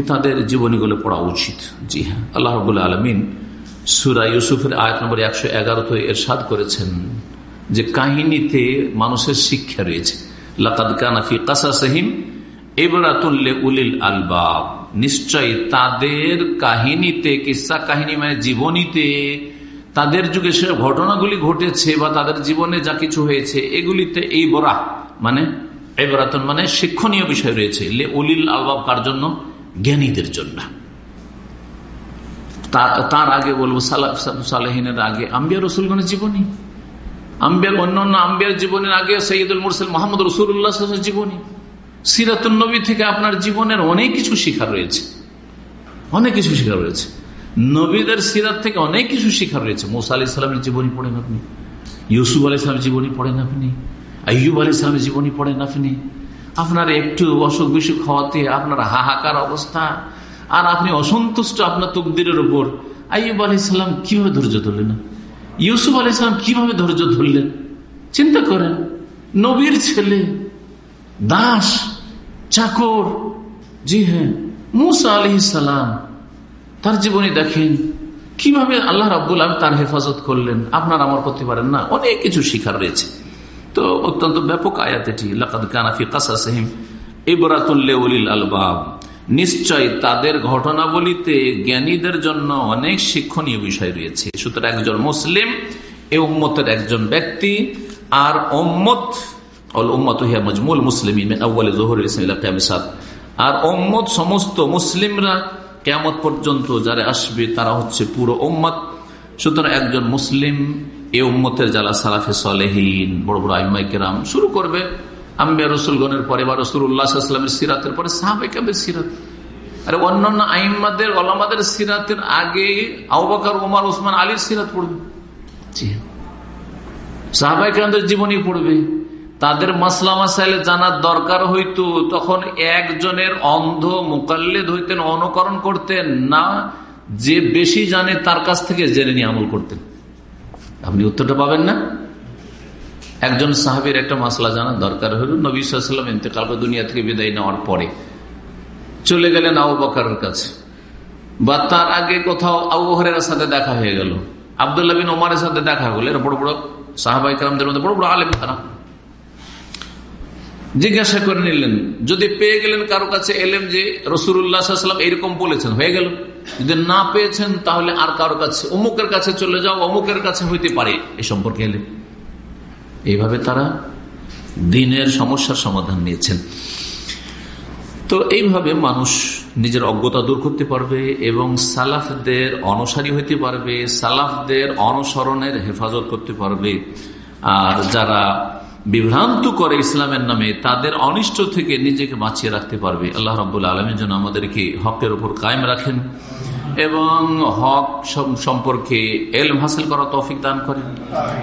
তাদের জীবনীগুলো পড়া উচিত। জি হ্যাঁ আল্লাহ রবুল্লা আলমিন সুরা ইউসুফের আয়াত নম্বর একশো এগারোতে এরশাদ করেছেন যে কাহিনীতে মানুষের শিক্ষা রয়েছে। এবারাতুল্লে উলিল আলবাব। নিশ্চয় তাদের কাহিনীতে, কিসা কাহিনী মানে জীবনীতে তাদের যুগে সে ঘটনাগুলি ঘটেছে বা তাদের জীবনে যা কিছু হয়েছে, এগুলিতে এই বরা মানে এবারাতন মানে শিক্ষণীয় বিষয় রয়েছে। লে উলিল আলবাব কার জন্য? জ্ঞানীদের জন্য। তার আগে বলব সালেহিনের আগে। আম্বিয়া রসুলগণের জীবনী। আম্বিয়ার অন্য অন্য আম্বিয়ার জীবনের আগে সৈয়দুল মুরসেল মোহাম্মদ রসুল্লাহ জীবনী। সিরাতুল নবী থেকে আপনার জীবনের অনেক কিছু শিখার রয়েছে। অনেক কিছু শিখার রয়েছে। নবীদের সিরাত থেকে অনেক কিছু শিখার রয়েছে। মোসা আলি ইসলামের জীবনী পড়েন আপনি, ইউসুফ আলি ইসলামের জীবনী পড়েন আপনি, আইয়ুব আলি ইসলামের জীবনী পড়েন আপনি। আপনার একটু অসুখ বিসুখ হওয়াতে আপনার হাহাকার অবস্থা, আর আপনি অসন্তুষ্ট আপনার তকদিরের উপর। আইব আলি ইসলাম কীভাবে ধৈর্য ধরলেন? ইউসুফ আলি ইসলাম কীভাবে ধৈর্য ধরলেন? চিন্তা করেন, নবীর ছেলে, দাস, চাকর, জি হ্যাঁ মুসা আলি সালাম তার জীবনী দেখেন। কীভাবে আল্লাহ রাবুল আলম তার হেফাজত করলেন? আপনার আমার করতে পারেন না, অনেক কিছু শিখার রয়েছে। তো অত্যন্ত ব্যাপক আয়াত এটি, লাকাদ কানাফি কাসাসহিম ইবরাতুল্লে উলিল আলবাব। নিশ্চয় তাদের ঘটনাবলিতে জ্ঞানীদের জন্য অনেক শিক্ষণীয় বিষয় রয়েছে। সুতরাং একজন মুসলিম, এ উম্মতের একজন ব্যক্তি, আর ওম্মত আর ওম্মত সমস্ত মুসলিমরা কেমত পর্যন্ত যারা আসবে, তারা হচ্ছে পুরো ওম্মত সুতরাং একজন মুসলিম এ উম্মতের যারা সালাফে সলেহীন। বড় বড় আইমাই কেরাম শুরু করবে। আম্বিয়া রসুলগণের পরে বা রসুল্লাহামের সিরাতের পরে সাহাবেকাবের সিরাত। আর অন্যান্য আইম্মাদের ওলামাদের সিরাতের আগে আবাকার উমার ওসমান আলীর সিরাত পড়বে। সাহাবাইকার জীবনী পড়বে। তাদের মাসলা মাসাইলে জানার দরকার হইতো, তখন একজনের অন্ধ মোকাল্লেদ হইতেন, অনুকরণ করতেন, না যে বেশি জানে তার কাছ থেকে জেনে নিয়ে আমল করতেন। আপনি উত্তরটা পাবেন না? একজন সাহাবির একটা মাসলা জানার দরকার হইল, নবী সাল্লাম ইন্তেকাল দুনিয়া থেকে বিদায় নেওয়ার পরে। চলে গেলেন আবু বকারের কাছে। বা তার আগে কোথাও আবু সাথে দেখা হয়ে গেল। আবদুল্লাহ বিন ওমারের সাথে দেখা হলো। এরা বড় বড় সাহাবাই কালামদের মধ্যে বড় বড় আলেম তারা। জিজ্ঞাসা করে নিলেন, যদি পেয়ে গেলেন কারও কাছে এলেন যে রসুরাম এইরকম বলেছেন, হয়ে গেল। যদি না পেয়েছেন, তাহলে আর কারও কাছে, অমুকের কাছে চলে যাও, অমুকের কাছে হইতে পারে। এ সম্পর্কে এলে। এইভাবে তারা দিনের সমস্যার সমাধান নিয়েছেন। তো এইভাবে মানুষ নিজের অজ্ঞতা দূর করতে পারবে এবং সালাফদের অনুসারী হইতে পারবে, সালাফদের অনুসরণের হেফাজত করতে পারবে। আর যারা বিভ্রান্ত করে ইসলামের নামে তাদের অনিষ্ট থেকে নিজেকে বাঁচিয়ে রাখতে পারবে। আল্লাহ রব্বুল আলমের জন্য আমাদেরকে হকের উপর কায়েম রাখেন এবং হক সম্পর্কে এলম হাসিল করা তৌফিক দান করেন,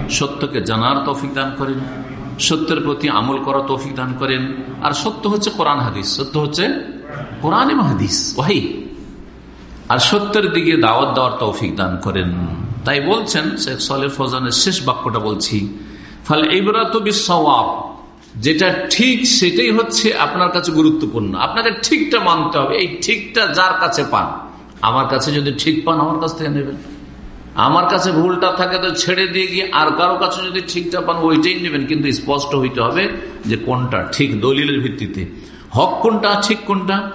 সত্যকে জানার তৌফিক দান করেন, সত্যের প্রতি আমল করা তৌফিক দান করেন। আর সত্য হচ্ছে কোরআন হাদিস, সত্য হচ্ছে কোরআন হাদিস, ওয়াহি। আর সত্যের দিকে দাওয়াত দেওয়ার তৌফিক দান করেন। তাই বলছেন শেখ সালের ফজানের শেষ বাক্যটা বলছি ফলে ইবরাত বিসওয়াব যেটা ঠিক সেটাই হচ্ছে আপনার কাছে গুরুত্বপূর্ণ। আপনাকে ঠিকটা মানতে হবে, এই ঠিকটা যার কাছে পান। আমার কাছে যদি ঠিক পান, আমার কাছ থেকে নেবেন। আমার কাছে ভুলটা থাকে তো ছেড়ে দিয়ে গিয়ে আর কারও কাছে যদি ঠিকটা পান, ওইটাই নেবেন। কিন্তু স্পষ্ট হইতে হবে যে কোনটা ঠিক দলিলের ভিত্তিতে। হক কোনটা, ঠিক কোনটা?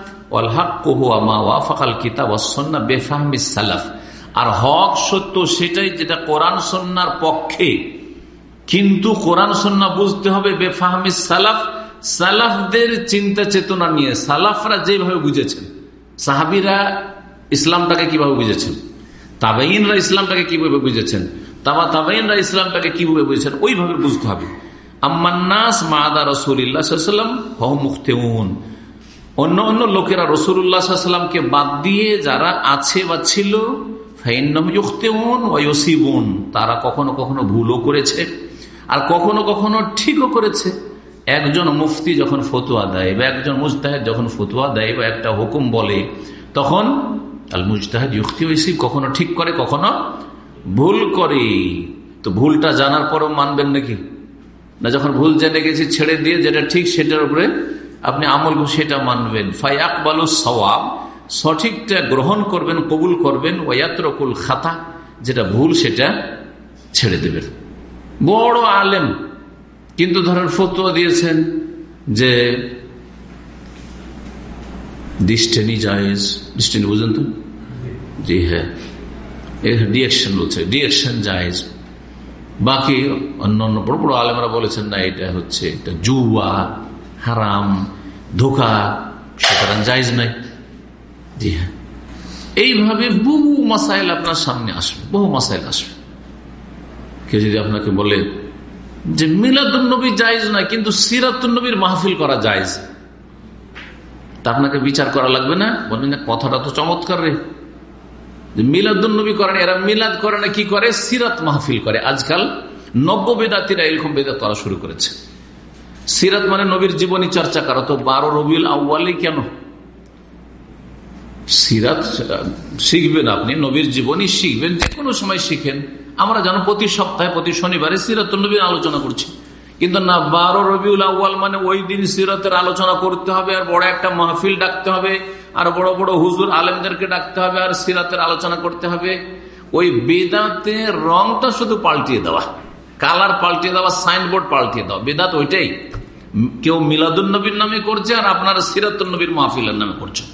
আর হক সত্য সেটাই যেটা কোরআন সন্ন্যার পক্ষে কিন্তু কোরআন সন্না বুঝতে হবে বেফাহমি সালাফ, সালাফদের চিন্তা চেতনা নিয়ে। সালাফরা যেভাবে বুঝেছেন, সাহাবিরা ইসলামটাকে কীভাবে বুঝেছেন তাবাইনরা ইসলামটাকে কীভাবে বুঝেছেন, তাবা তাবাইনরা ইসলামটাকে কীভাবে বুঝেছেন, ওইভাবে বুঝতে হবে। আম্মান্নাস মাদা রসুল্লাহাম হমুখতেউন অন্য অন্য লোকেরা রসুল্লাহামকে বাদ দিয়ে যারা আছে বা ছিল তারা কখনো কখনো ভুলও করেছে। আর কখনো কখনো ঠিকও করেছে। একজন মুফতি যখন ফতুয়া দেয় বা একজন মুস্তাহেদ যখন ফতুয়া দেয় বা একটা হুকুম বলে, তখন আল মুজতাহিদ ইউক্তি হয়েছি, কখনো ঠিক করে, কখনো ভুল করে। তো ভুলটা জানার পরও মানবেন নাকি? না, যখন ভুল জেনে গেছি, ছেড়ে দিয়ে যেটা ঠিক সেটার উপরে আপনি আমল সেটা মানবেন। ফাই আকবালু সওয়াব, সঠিকটা গ্রহণ করবেন, কবুল করবেন ওয়াত্রকুল খাতা, যেটা ভুল সেটা ছেড়ে দেবেন। বড় আলেম। কিন্তু ধরেন ফতুয়া দিয়েছেন যে ডিস্টেনি জায়েজ। ডিস্টেনি বুঝেন তো? জি হ্যাঁ। ডিএকশন বলছে ডিএকশন জায়েজ। বাকি অন্য অন্য বড় বড় আলেমরা বলেছেন, না, এটা হচ্ছে, এটা জুয়া, হারাম, ধোকা, সুতরাং জায়জ নাই জি হ্যাঁ। এইভাবে বহু মাসাইল আপনার সামনে আসবে, বহু মাসাইল আসবে। কেউ যদি আপনাকে বলে যে মিলাদুন্নবী জায়জ নয়, কিন্তু সিরাতুন্নবীর মাহফিল করা জায়জ, তা আপনাকে বিচার করা লাগবে না? বলবেন যে কথাটা তো চমৎকার রে। মিলাদুন্নবী করেন, এরা মিলাদ করে না, কি করে? সিরাত মাহফিল করে। আজকাল নব্য বেদাতিরা এরকম বেদাত করা শুরু করেছে। সিরাত মানে নবীর জীবনী চর্চা করা। তো বারো রবিউল আউ্বালে কেন? সিরাত শিখবেন আপনি, নবীর জীবনী শিখবেন যে কোনো সময় শিখেন। আমরা জানো প্রতি সপ্তাহে, প্রতি শনিবারে সিরাতনবীর আলোচনা করছি। কিন্তু না, বারো রবিউল মানে ওই দিন সিরাতের আলোচনা করতে হবে, আর বড় একটা মাহফিল ডাকতে হবে, আর বড় বড় হুজুর আলেমদেরকে ডাকতে হবে, আর সিরাতের আলোচনা করতে হবে। ওই বেদাতে রংটা শুধু পাল্টিয়ে দেওয়া, কালার পাল্টিয়ে দেওয়া, সাইনবোর্ড পাল্টিয়ে দেওয়া। বেদাত ওইটাই। কেউ মিলাদুল নবীর নামে করছে, আর আপনার সিরাতুল নবীর মাহফিলের নামে করছে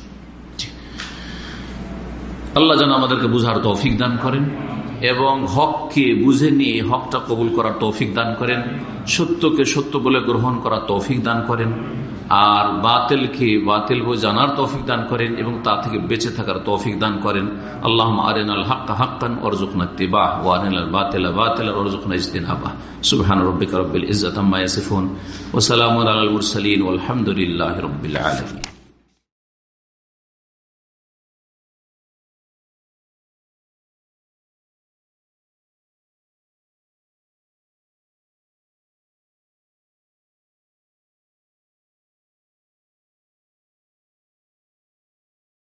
আল্লাহ যেন আমাদেরকে বুঝার তৌফিক দান করেন। এবং হককে বুঝে নিয়ে হকটা কবুল করার তৌফিক দান করেন, সত্যকে সত্য বলে গ্রহণ করার তৌফিক দান করেন, আর বাতিলকে বাতিল বই জানার তৌফিক দান করেন এবং তা থেকে বেঁচে থাকার তৌফিক দান করেন। আল্লাহ আরেন আল হাক্কা হাক্কান অরজুকনা তিবাহ ওয়ারেন আল বাতিল বাতিল অরজুকনা ইস্তিন হাবা সুবহান রব্বিক রব্বিল ইজ্জাত আম্মা ইয়াসিফুন। ওয়া সালামুন আলাল মুরসালিন। ওয়ালহামদুলিল্লাহি রাব্বিল আলামিন।